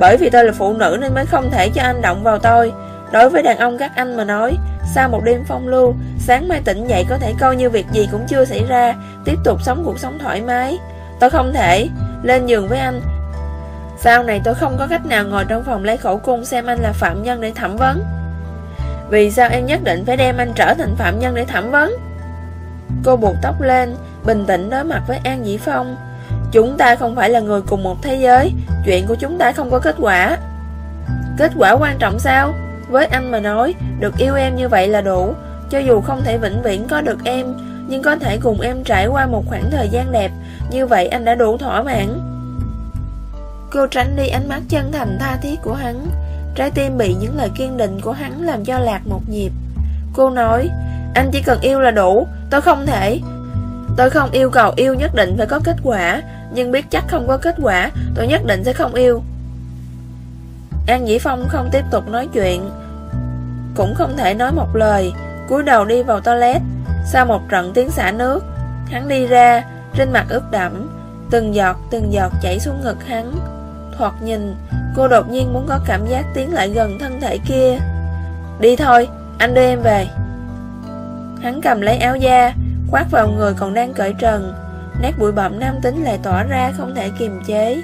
Bởi vì tôi là phụ nữ nên mới không thể cho anh động vào tôi. Đối với đàn ông các anh mà nói, Sau một đêm phong lưu, Sáng mai tỉnh dậy có thể coi như việc gì cũng chưa xảy ra, Tiếp tục sống cuộc sống thoải mái. Tôi không thể Lên giường với anh. Sau này tôi không có cách nào ngồi trong phòng lấy khẩu cung Xem anh là phạm nhân để thẩm vấn. Vì sao em nhất định phải đem anh trở thành phạm nhân để thẩm vấn? Cô buộc tóc lên, Bình tĩnh đối mặt với An Dĩ Phong. Chúng ta không phải là người cùng một thế giới. Chuyện của chúng ta không có kết quả. Kết quả quan trọng sao? Với anh mà nói, Được yêu em như vậy là đủ. Cho dù không thể vĩnh viễn có được em, Nhưng có thể cùng em trải qua một khoảng thời gian đẹp. Như vậy anh đã đủ thỏa mãn. Cô tránh đi ánh mắt chân thành tha thiết của hắn. Trái tim bị những lời kiên định của hắn làm cho lạc một nhịp. Cô nói, Anh chỉ cần yêu là đủ, Tôi không thể. Tôi không yêu cầu yêu nhất định phải có kết quả, Nhưng biết chắc không có kết quả, Tôi nhất định sẽ không yêu. An Dĩ Phong không tiếp tục nói chuyện, Cũng không thể nói một lời, cúi đầu đi vào toilet. Sau một trận tiếng xả nước, Hắn đi ra, Trên mặt ướt đẫm, Từng giọt từng giọt chảy xuống ngực hắn. Thoạt nhìn, Cô đột nhiên muốn có cảm giác tiến lại gần thân thể kia. Đi thôi, Anh đưa em về. Hắn cầm lấy áo da Khoác vào người còn đang cởi trần. Nét bụi bặm nam tính lại tỏa ra không thể kiềm chế.